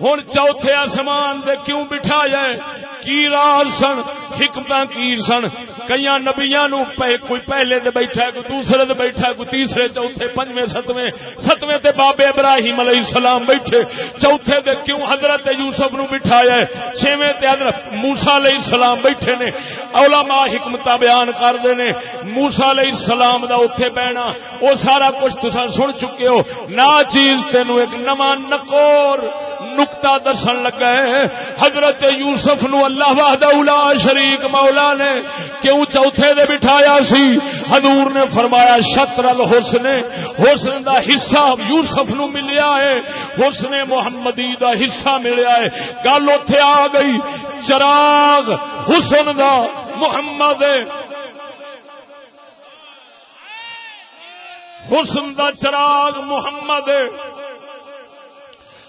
ہن چوتھے آسمان دے کیوں بٹھا جائے کی راز سن حکمت کی سن۔ کئی نبیاں نو پہ کوئی پہلے دے بیٹھا ہے، کوئی دوسرے دے بیٹھا ہے، کوئی تیسرے، چوتھے، پنجویں، ستویں۔ ستویں تے بابے ابراہیم علیہ السلام بیٹھے۔ چوتھے دے کیوں حضرت یوسف نو بٹھایا ہے؟ چھویں تے حضرت موسی علیہ السلام بیٹھے نے۔ علماء حکمت بیان کر دے نے۔ موسا علیہ السلام دا اتے بہنا وہ سارا کچھ تسا سن چکے ہو۔ نہ چیز تین ایک نواں نکور نکتا درسن لگا ہے۔ حضرت یوسف نو اللہ وحد اولا شریک مولا نے کیوں چوتھے دے بٹھایا سی؟ حضور نے فرمایا، شطر الحسن۔ حسن دا حصہ یوسف نو ملیا ہے۔ حسن محمدی دا حصہ ملیا ہے۔ گل اتے آ گئی۔ چراغ حسن دا، محمد۔ حسن دا چراغ محمد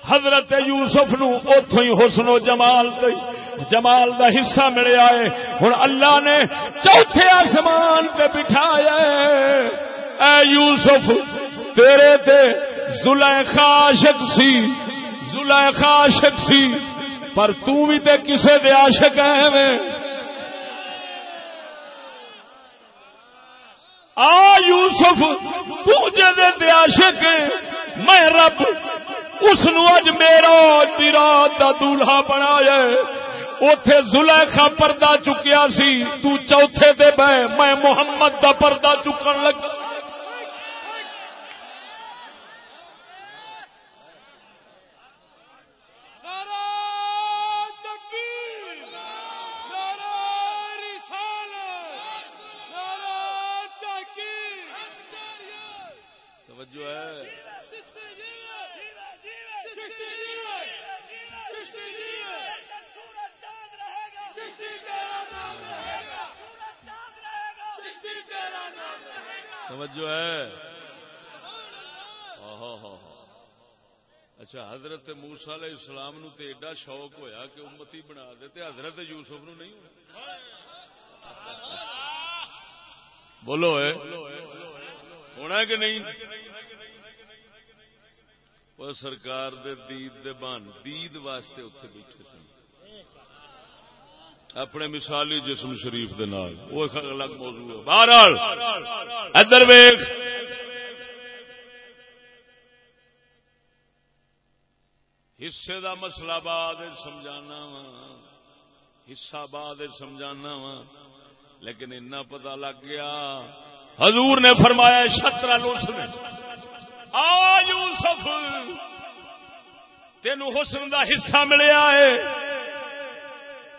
حضرت یوسف نو اتو ہی حسن و جمال دے جمال دا حصہ ملیا ہے۔ ہوں اللہ نے چوتھے آسمان پہ بٹھایا اے یوسف، تیرے تے زلیخا عاشق سی۔ زلیخا عاشق سی۔ پر تو بھی تے کسے دے عاشق ہے میں۔ آ یوسف تجھے دیا شک میں رب، اس اج میرا رات کا دولہا بنایا اتے زلیخا پردہ چکیا سی، تو چوتھے دے بہ میں محمد دا پردہ چکن لگا۔ اچھا حضرت موسا علیہ السلام نو تے ایڈا شوق ہویا کہ امتی بنا دے تے حضرت یوسف نو نہیں بولو ہے ہونا کہ نہیں؟ وہ سرکار دے دید دے بان، دید واسطے اتنے بیٹھے سن۔ اپنے مثالی جسم شریف دے نال۔ وہ الگ موضوع ہے۔ بہرحال، ادھر ویگ حصے دا مسئلہ بعد سمجھانا وا، حصہ بعد سمجھانا وا، لیکن اتنا پتا لگ گیا، حضور نے فرمایا شترا لوس نے۔ آ یوسف تین حسن دا حصہ ملیا ہے۔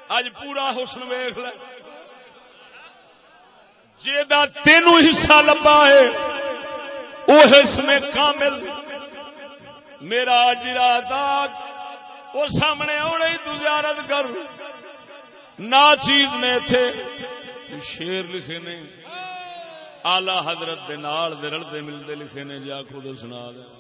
اج پورا حسن ویخ جا تینو حصہ لبا ہے وہ حص کامل۔ میرا جرا وہ سامنے آنے تجارت کر۔ نہ چیز نے تھے۔ شیر لکھے نے۔ آلہ حضرت دے نال دے رلتے ملتے لکھے نے، جا خود سنا دے۔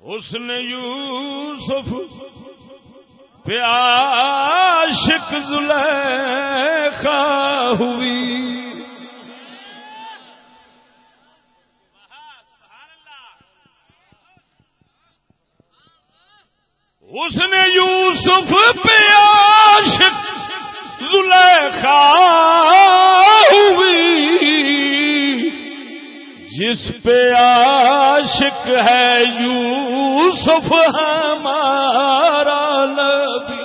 حسن یوسف پیاشک زلیخا ہوئی۔ اس نے یوسف پہ زلیخا ہوئی۔ جس پہ عاشق ہے یوسف، ہمارا نبی۔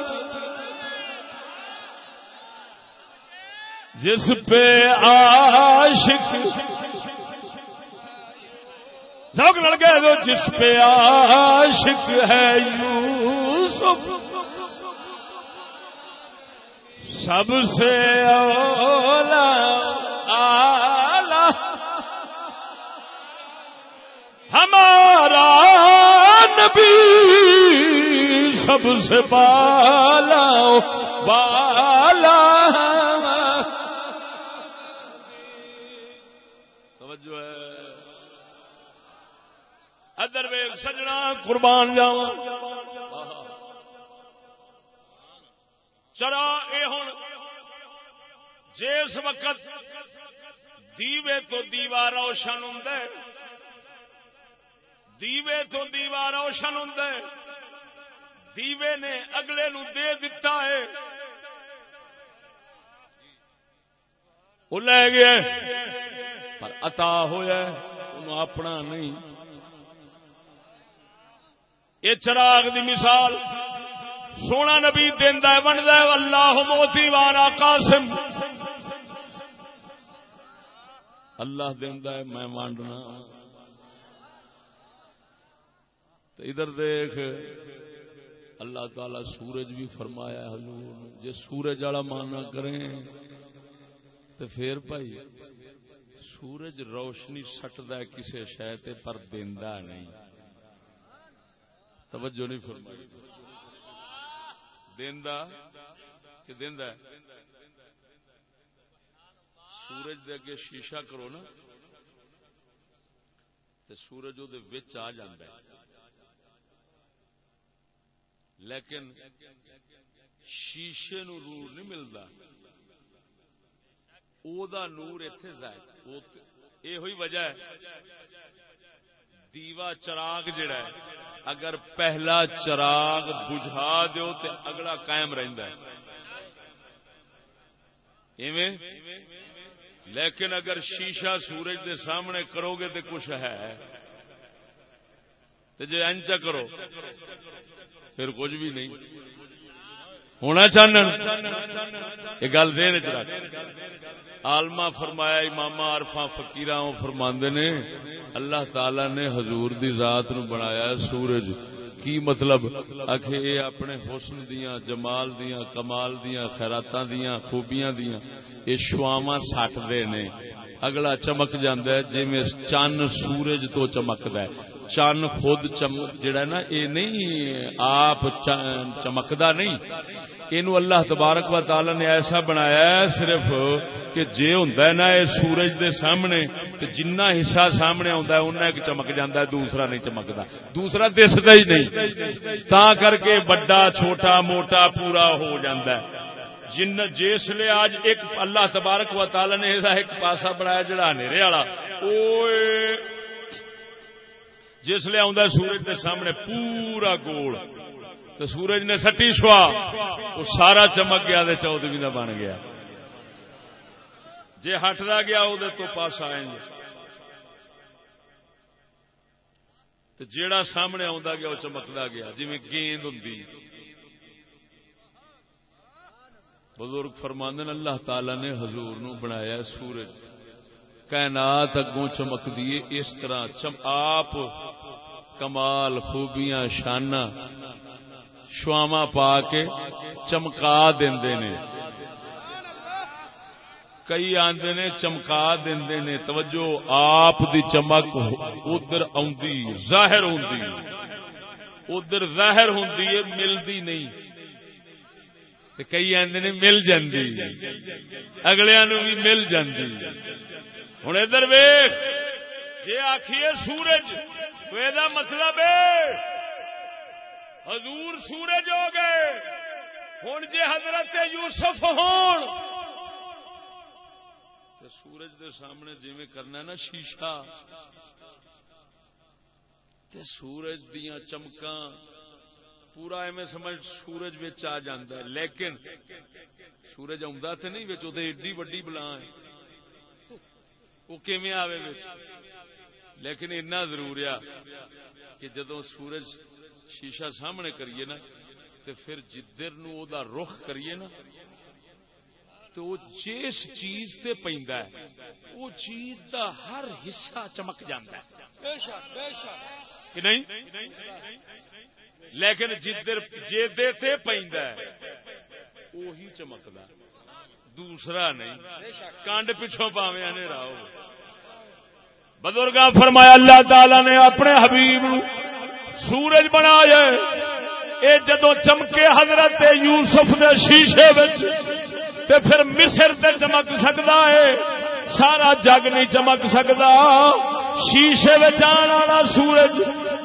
جس پہ عاشق سب لڑ گئے تو جس پہ عاشق ہے یو سب سے اولا، آلہ۔ ہمارا نبی سب سے بالا بالا۔ ادر ویگ سجنا، قربان جاؤ چرا یہ ہوں جس وقت دیوے تو دیوا روشن ہوں دیوے تو دیوا روشن ہوں دیوے نے اگلے نو دے دتا ہے۔ وہ لے گیا پر اتا ہوا انہوں اپنا نہیں۔ یہ چراغ دی مثال۔ سونا نبی دینا بنتا ہے، اللہ موتی وارا قاسم۔ اللہ دینا ہے، میں وانڈنا تو ادھر دیکھ، اللہ تعالی سورج بھی فرمایا حضور جی سورج والا مانا کریں، تو پھر بھائی، سورج روشنی سٹد کسی شہ پر دینا نہیں۔ توجہ نہیں فرمائی۔ کہ سورج دے اگے شیشہ کرو نا تو سورج وہ آ ہے۔ لیکن شیشے نو نور نہیں ملتا او دا نور اتے یہ وجہ ہے۔ دیوا چراغ جڑا ہے، اگر پہلا چراغ بجھا دیو تے اگلا قائم رہندا ہے۔ ایویں؟ لیکن اگر شیشہ سورج دے سامنے کرو گے تو کچھ ہے۔ جی انچا کرو، پھر کچھ بھی نہیں۔ ہونا چاہنا یہ گل دین آلما فرمایا اماما عرفا فکیر فرماندے نے، اللہ تعالی نے حضور دی ذات نو بنایا سورج۔ کی مطلب؟ اکھے اپنے حسن دیاں، جمال دیاں، کمال دیاں، خیراتاں دیاں، خوبیاں دیاں یہ شواواں سٹ دے نے۔ اگلا چمک جاندہ ہے جی میں چان سورج تو چمکدا ہے۔ خود چمک جڑا نا، اے نہیں، آپ چمکدا نہیں۔ اینو اللہ تبارک و تعالی نے ایسا بنایا ہے صرف کہ جے ہوندا ہے نا، اے سورج دے سامنے، تے جنہ حصہ سامنے ہوندا ہے اونہ ایک چمک جاندا ہے، دوسرا نہیں چمکدا دوسرا دسدا ہی نہیں۔ تا کر کے بڑا، چھوٹا، موٹا، پورا ہو جاندا ہے۔ جن جس لے آج ایک اللہ تبارک و تعالی نے ایک پاسا بنایا جڑا ہنیرے والا۔ اوئے۔ جس لے آندا سورج دے سامنے پورا گول۔ تو سورج نے سٹی سوا۔ وہ سارا چمک گیا چودویں کا بن گیا۔ جی ہٹتا گیا وہ تو پاس آئیں گے جیڑا سامنے آتا گیا وہ چمکتا گیا۔ جی گیند ہوں بزرگ فرماندن اللہ تعالی نے حضور نو بنایا سورج۔ کائنات اگوں چمک دیے اس طرح چم، آپ کمال، خوبیاں شانہ شواما پا کے چمکا دے کئی آندے نے چمکا دے نے۔ توجہ، آپ دی چمک ادھر آدھی ظاہر ہوں ادھر ظاہر ہوں ملتی نہیں۔ کئی آدھے نے مل جاندی۔ اگلے نو بھی مل جاندی۔ ہوں ادھر ویخ جی آخیے سورج یہ مطلب حضور سورج ہو گئے۔ ہوں جی حضرت یوسف ہون تو سورج دے سامنے جی کرنا نا شیشہ، تے سورج دیا چمکاں۔ پورا ایویں سمجھ سورج بچ آ ہے لیکن سورج آ تو نہیں بچ ایڈی وڈی بلا ہے۔ وہ کیویں آوے بچ لیکن اتنا ضرور ہے کہ جدو سورج شیشہ سامنے کریے نا تو پھر جدھر نو دا رخ کریے نا تو جس چیز تے پیندا ہے وہ چیز دا ہر حصہ چمک جاندا ہے۔ بے شک بے شک۔ کہ نہیں؟ لیکن جدھر جیدے تے پیندا ہے وہی چمکدا دوسرا نہیں کانڈ پچھوں پاویں نے راو بزرگ فرمایا، اللہ تعالی نے اپنے حبیب سورج بنایا اے جدو چمکے حضرت یوسف دے شیشے تے پھر مصر تے چمک سکتا ہے۔ سارا جگ نہیں چمک سکتا شیشے والا سورج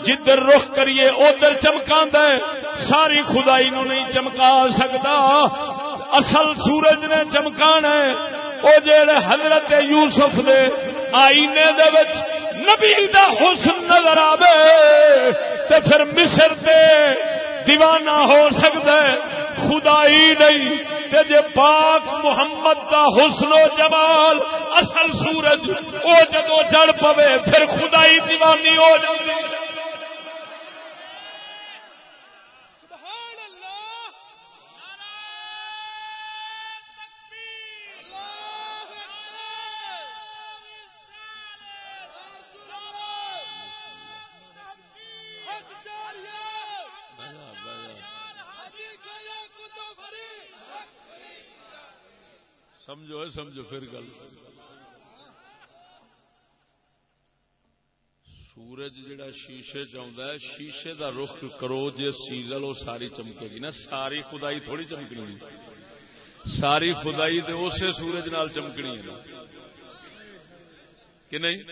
جدھر رخ کریے، ادھر چمکا ساری خدائی نو نہیں چمکا سکتا۔ اصل سورج نے چمکانا وہ جڑے حضرت یوسف دے آئینے دے وچ نبی دا حسن نظر آوے، تے پھر مصر تے دیوانہ ہو سکتا ہے۔ خدائی نہیں تے جے پاک محمد دا حسن و جمال اصل سورج او جدو جڑ پوے، پھر خدائی دیوانی ہو جاتی سمجھو پھر گل۔ سورج جڑا شیشے چاہتا ہے، شیشے دا رخ کرو جی سیزل وہ ساری چمکے گی نا۔ ساری خدائی تھوڑی چمکنی ساری خدائی تو اسے سورج نال چمکنی ہے۔ کہ نہیں؟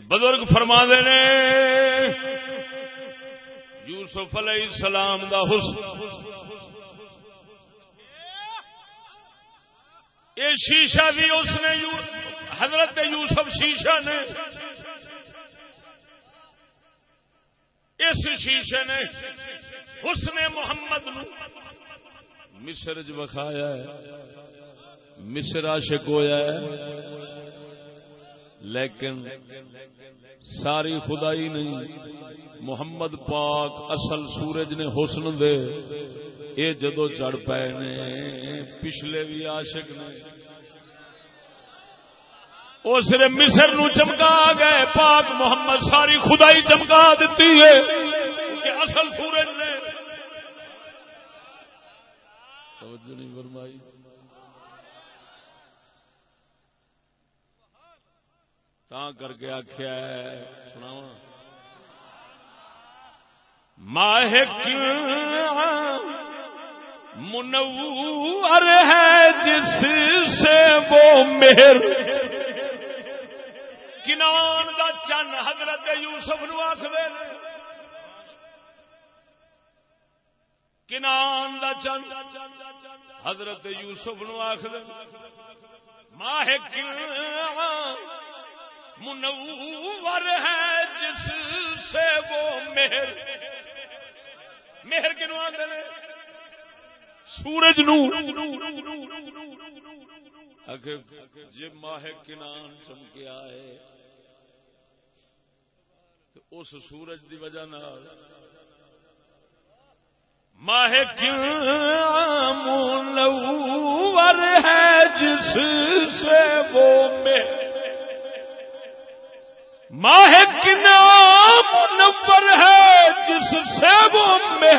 بزرگ فرما نے، یوسف علیہ السلام دا حسن۔ یہ شیشہ بھی اس نے حضرت یوسف شیشہ نے۔ اس شیشے نے حسن محمد نو مصر چ بخایا مصر عاشق ہویا ہے۔ لیکن ساری خدائی نہیں، محمد پاک اصل سورج نے حسن دے۔ اے جدو چڑھ پے نے، پچھلے بھی عاشق نے۔ وہ صرف مصر نو چمکا گئے، پاک محمد ساری خدائی چمکا دیتی ہے کہ اصل سورج نے۔ توجہ نہیں فرمائی۔ تا کر کے آخیا سنا ماہ منور ہے جس سے وہ مہر۔ کنان دا چن حضرت یوسف نو آخر کنان دا چن حضرت یوسف نو آخر ماہ منور ہے جس سے وہ مہر۔ مہر کنو آدھے سورج نو جی ماہ کنان چمکیا ہے تو اس سورج دی وجہ نال ماہ منور ہے، جس سے وہ میں ماہ منور ہے، جس سے وہ میں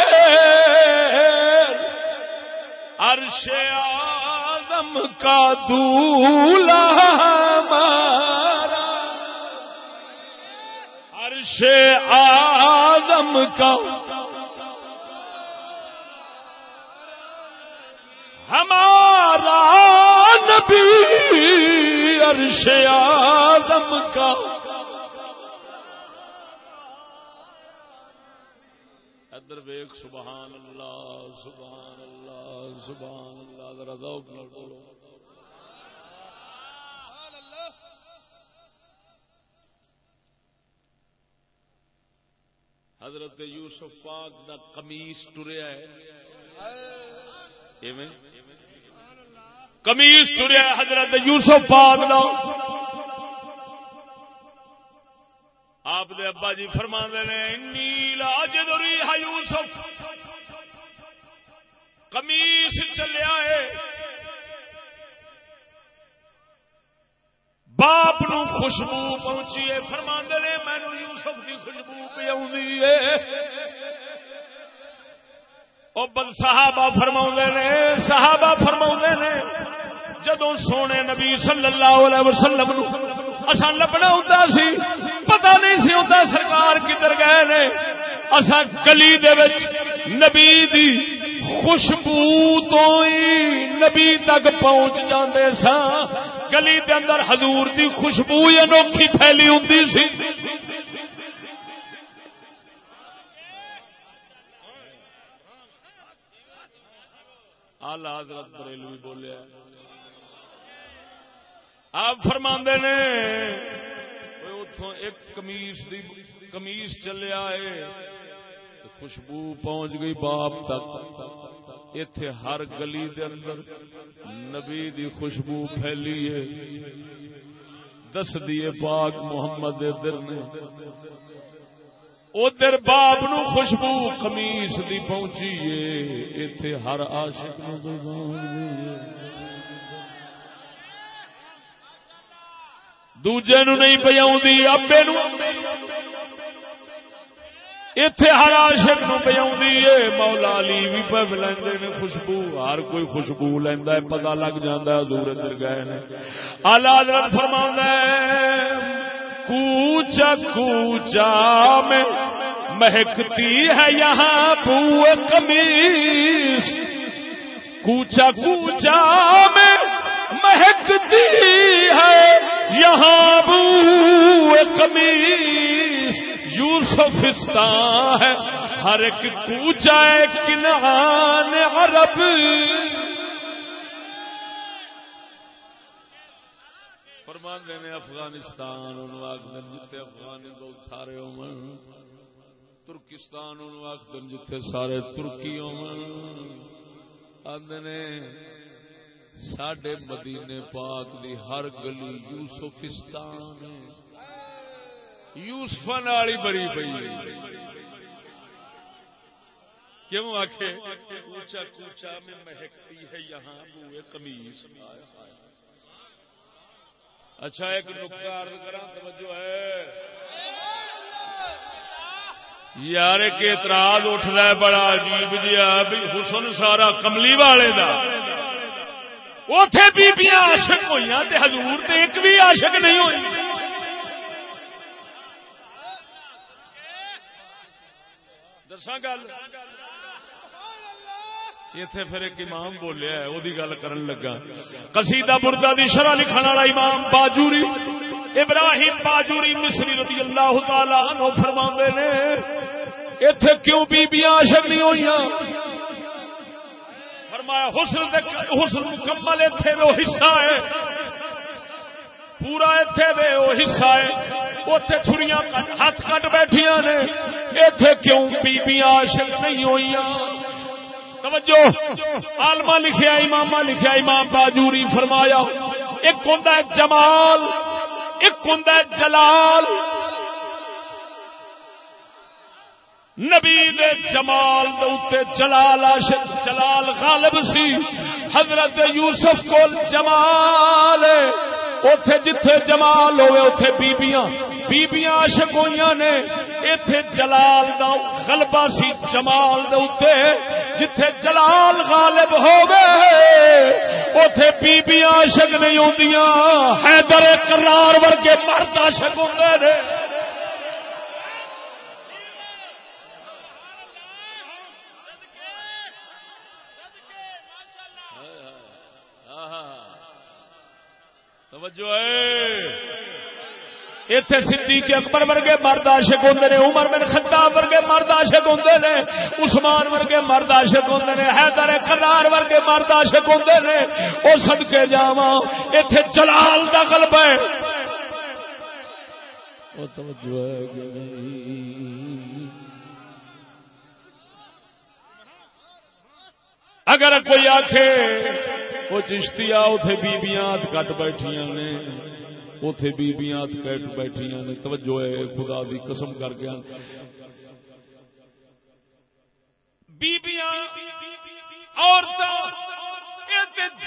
عرش آدم کا دولا ہمارا۔ عرش آدم کا۔ ہمارا نبی عرش آدم کا۔ ادر ویک سبحان اللہ سبحان اللہ سبحان اللہ ذرا ذوق نہ بولو۔ حضرت یوسف پاک دا قمیص ٹریا ہے۔ ایویں۔ قمیص ٹریا حضرت یوسف پاک دا۔ آپ دے ابا جی فرما نے یوسف. قمیص چلیا ہے باپ نو خوشبو پہنچی ہے۔ فرما نے، مینو یوسف کی خوشبو پہ او بل صحابہ فرما نے، صحابہ فرما نے جدو سونے نبی صلی اللہ علیہ وسلم اصا لبنا ہوں سی پتا نہیں سی ہوتا سرکار کدھر گئے نے۔ اصا گلی نبی دی خوشبو تو ہی نبی تک پہنچ جاندے سا گلی دے اندر حضور دی خوشبو انوکھی پھیلی ہوں سی۔ آلہ حضرت بریلوی بولیا آپ فرما نے اتوں ایک کمیس کمیس چلیا ہے خوشبو پہنچ گئی باپ تک. اتے ہر گلی دے اندر نبی دی خوشبو پھیلی ہے۔ دس دیے پاک محمد در نے۔ ادھر باپ نو خوشبو کمیس دی پہنچی ہے۔ اتے ہر عاشق نو دوجے نو نہیں پی ابے نو۔ اتے ہر عاشق نو پی مولا علی بھی پہ لیندے نے خوشبو، ہر کوئی خوشبو لینا ہے پتا لگ جاتا ہے دور ادھر گئے نے۔ آلہ حضرت فرما کوچا کوچا میں مہکتی ہے یہاں بو کمیس کوچا کوچا میں مہکتی ہے۔ یہاں بو کمیس یوسفستان ہے۔ ہر ایک کوچا کنان عرب۔ فرمان دینے افغانستان ان آخر جتے افغانی بہت سارے عمر ترکستان ان آخر جتے سارے ترکی عمر آدھنے ساڈے مدینے پاک دی ہر گلی یوسفستان یوسف والی بری پی کیوں آخ کوچا کوچا میں مہکتی ہے یہاں بوئے کمیس اچھا ایک نقطہ عرض کرا توجہ ہے۔ یار ایک اعتراض اٹھ رہا ہے بڑا عجیب جہا بھی حسن سارا کملی والے دا۔ اتے بیبیاں عاشق ہوئی تے حضور تے ایک بھی عاشق نہیں ہوئی۔ دساں گل۔ اتے پھر ایک امام بولیا ہے وہ گل کرن لگا۔ قصیدہ مردہ دی شرح لکھن والا امام باجوری، ابراہیم باجوری مصری رضی اللہ تعالی عنہ فرما نے اتے کیوں بیبیاں عاشق نہیں ہوئی فرمایا، حسن حسن مکمل اتنے وہ حصہ ہے۔ پورا اتنے دے وہ حصہ ہے۔ اتے چھڑیاں ہاتھ کٹ بیٹھیا نے۔ اتے کیوں بیبیاں عاشق نہیں ہوئی توجہ۔ آلما لکھیا امام لکھیا، امام باجوری فرمایا، ایک ہوں جمال، ایک ہوں جلال۔ نبی دے جمال دے جلال عاشق، جلال غالب سی۔ حضرت یوسف کو جمال۔ اتے جتھے جمال ہوئے اتے بیبیاں بیبیاں عاشق ہوئی نے۔ اتے جلال دا غلبہ سی، جمال دے اتے جتھے جلال غالب ہو گئے اتے بیبیاں عاشق نہیں ہوندیاں۔ حیدر کرار ورگے مرد عاشق ہوندے نے۔ توجہ اتے صدیق اکبر ورگے مرد عاشق ہوندے نے، عمر بن خطاب ورگے مرد عاشق ہوندے نے، عثمان ورگے مرد عاشق ہوندے نے، حیدر کرار ورگے مرد عاشق ہوندے نے۔ او صدکے جاواں، ایتھے جلال دا غلبہ ہے۔ او توجہ ہے اگر کوئی آکھے وہ چشتی اتے بیبیاں کٹ بیٹھیا نے اتے بیبیاں کٹ بیٹھیا نے۔ توجہ ہے، خدا دی قسم کر کے۔ بیبیاں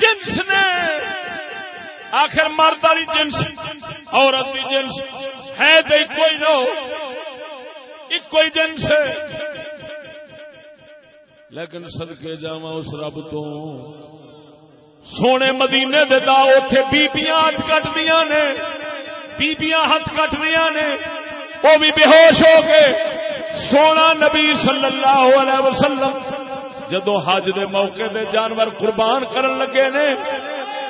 جنس نے۔ آخر مرد والی جنس، عورت کی جنس۔ ہے تو کوئی نو۔ ایک ہی جنس لیکن سدکے جا اس رب تو۔ سونے مدینے دے دا اتے بیبیاں ہاتھ کٹ دیا نے، بیبیاں ہاتھ کٹ دیا نے، وہ بھی بے ہوش ہو کے سونا نبی صلی اللہ علیہ وسلم جدو حج دے موقع دے جانور قربان کرن لگے نے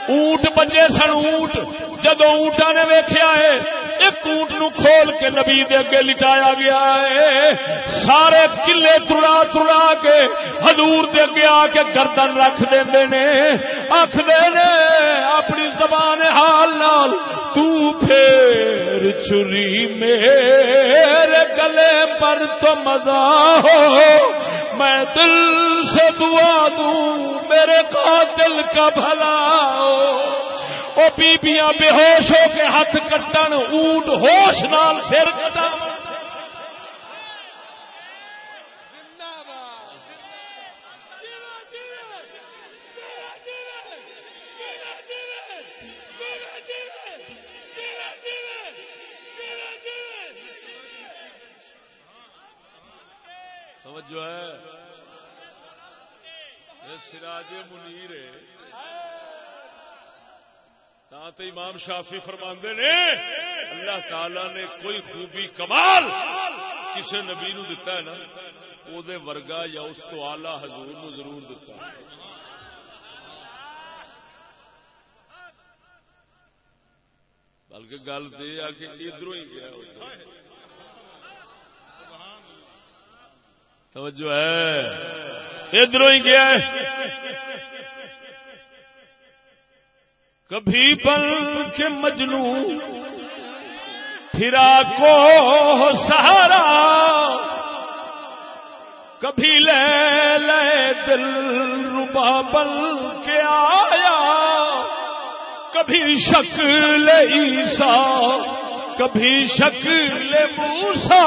اونٹ بجے سن اونٹ۔ جدو اونٹا نے ویخیا ہے، ایک اونٹ نو کھول کے نبی دے اگے لٹایا گیا ہے۔ سارے کلے تڑا تڑا کے حضور دے اگے آ کے گردن رکھ دے نے۔ آخ نے، اپنی زبان حال نال، تو پھر چری میرے گلے پر تو مزہ ہو۔ میں دل سے دعا دوں، میرے قاتل کا بھلا وہ بیبیاں بے ہوش ہو کے ہاتھ کٹن، اونٹ ہوش نال سر کٹا جو ہے۔ سراج منیر تو امام شافی فرماندے نے، اللہ تعالی نے کوئی خوبی کمال کسی نبی نو دتا ہے نا، او دے ورگا یا اس تو آلہ حضور نو ضرور دتا بلکہ گل دے آ کہ ادھر ہی گیا توجہ ہے۔ ادھر ہی گیا کبھی پل کے مجنو پھرا کو سہارا۔ کبھی لے لے دل روبا بل کے آیا۔ کبھی شکل عیسا کبھی شکل موسا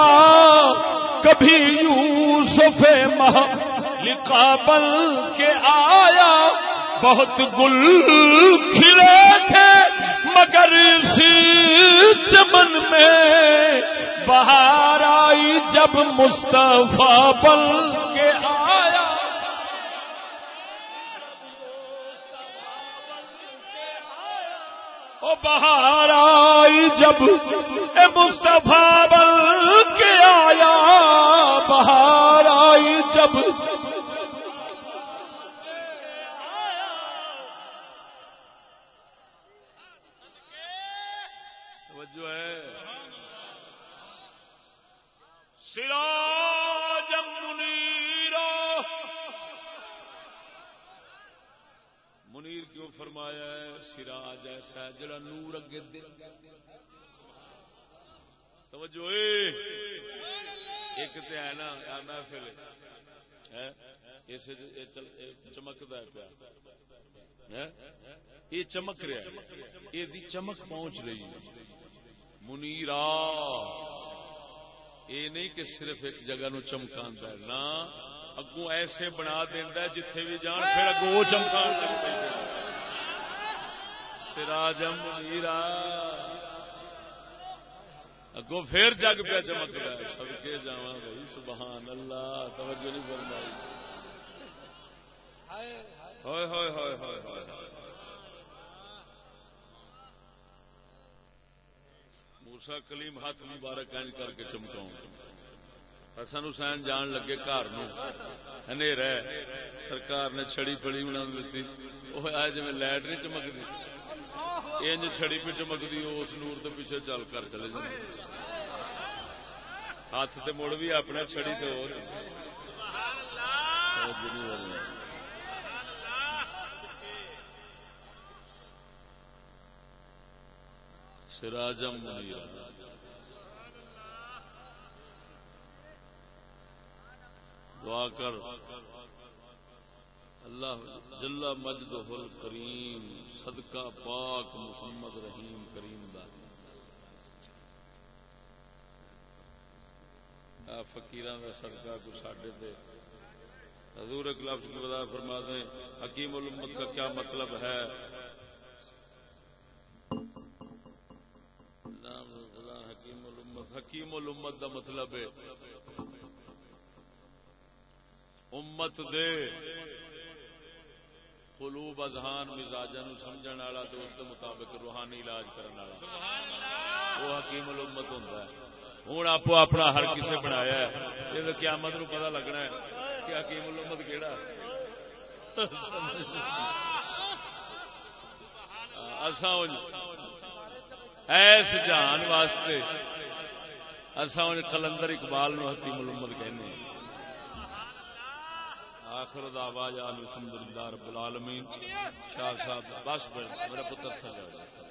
کبھی یوسف مہ لکھا بل کے آیا، بہت گل کھلے تھے، مگر اسی چمن میں بہار آئی جب مصطفیٰ بل کے آیا۔ بہار آئی جب مصطفیٰ بل کے آیا بہار آئی جب جو ہے سراج منیرا منیر کیوں فرمایا ہے سراج ایسا ہے جڑا نور اگے دل توجہ ایک تو ہے نا محفل چمکتا ہے پیا۔ یہ چمک رہا یہ چمک پہنچ رہی ہے۔ منیرا۔ یہ نہیں کہ صرف ایک جگہ نو چمکا ہے نہ اگوں ایسے بنا دینا جتھے بھی جان، پھر اگوں چمکا سراجم منیرا۔ اگوں پھر جگ پہ چمک رہا ہے سب کے جا بھائی سبحان اللہ توجہ نہیں فرمائی۔ ہوئے ہوئے ہوئے ہوئے ہوئے موسا کلیم ہاتھ مبارک انج کر کے چمکاؤں۔ حسن حسین جان لگے گھر سرکار نے چھڑی پڑی بنا دیتی وہ آئے جی لائٹ نہیں چمکتی انج چھڑی پہ چمکتی اس نور تو پیچھے چل کر چلے جائے ہاتھ تے مڑ بھی اپنا چھڑی تو سراجم دعا کر۔ اللہ جل مجد حل کریم صدقہ پاک محمد رحیم کریم دا۔ فقیران کا صدقہ کو ساڈے دے حضور ایک لفظ کی بتا فرما دیں حکیم الامت کا کیا مطلب ہے؟ حکیم الامت۔ حکیم الامت کا مطلب ہے۔ امت دے۔ قلوب اذہان مزاجا سمجھن والا تو اس کے مطابق روحانی علاج کرنے والا۔ وہ حکیم الامت ہوتا ہے۔ ہوں آپ اپنا ہر کسی بنایا ہے۔ قیامت نو پتا لگنا ہے کہ حکیم الامت کیڑا ایس جہان واسطے اصا کلندر اقبال نو حکیم الامت کہنے ہیں۔ آخر دعوا یا الحمد للہ رب العالمین۔ شاہ صاحب بس میرا پتر تھا۔ جائے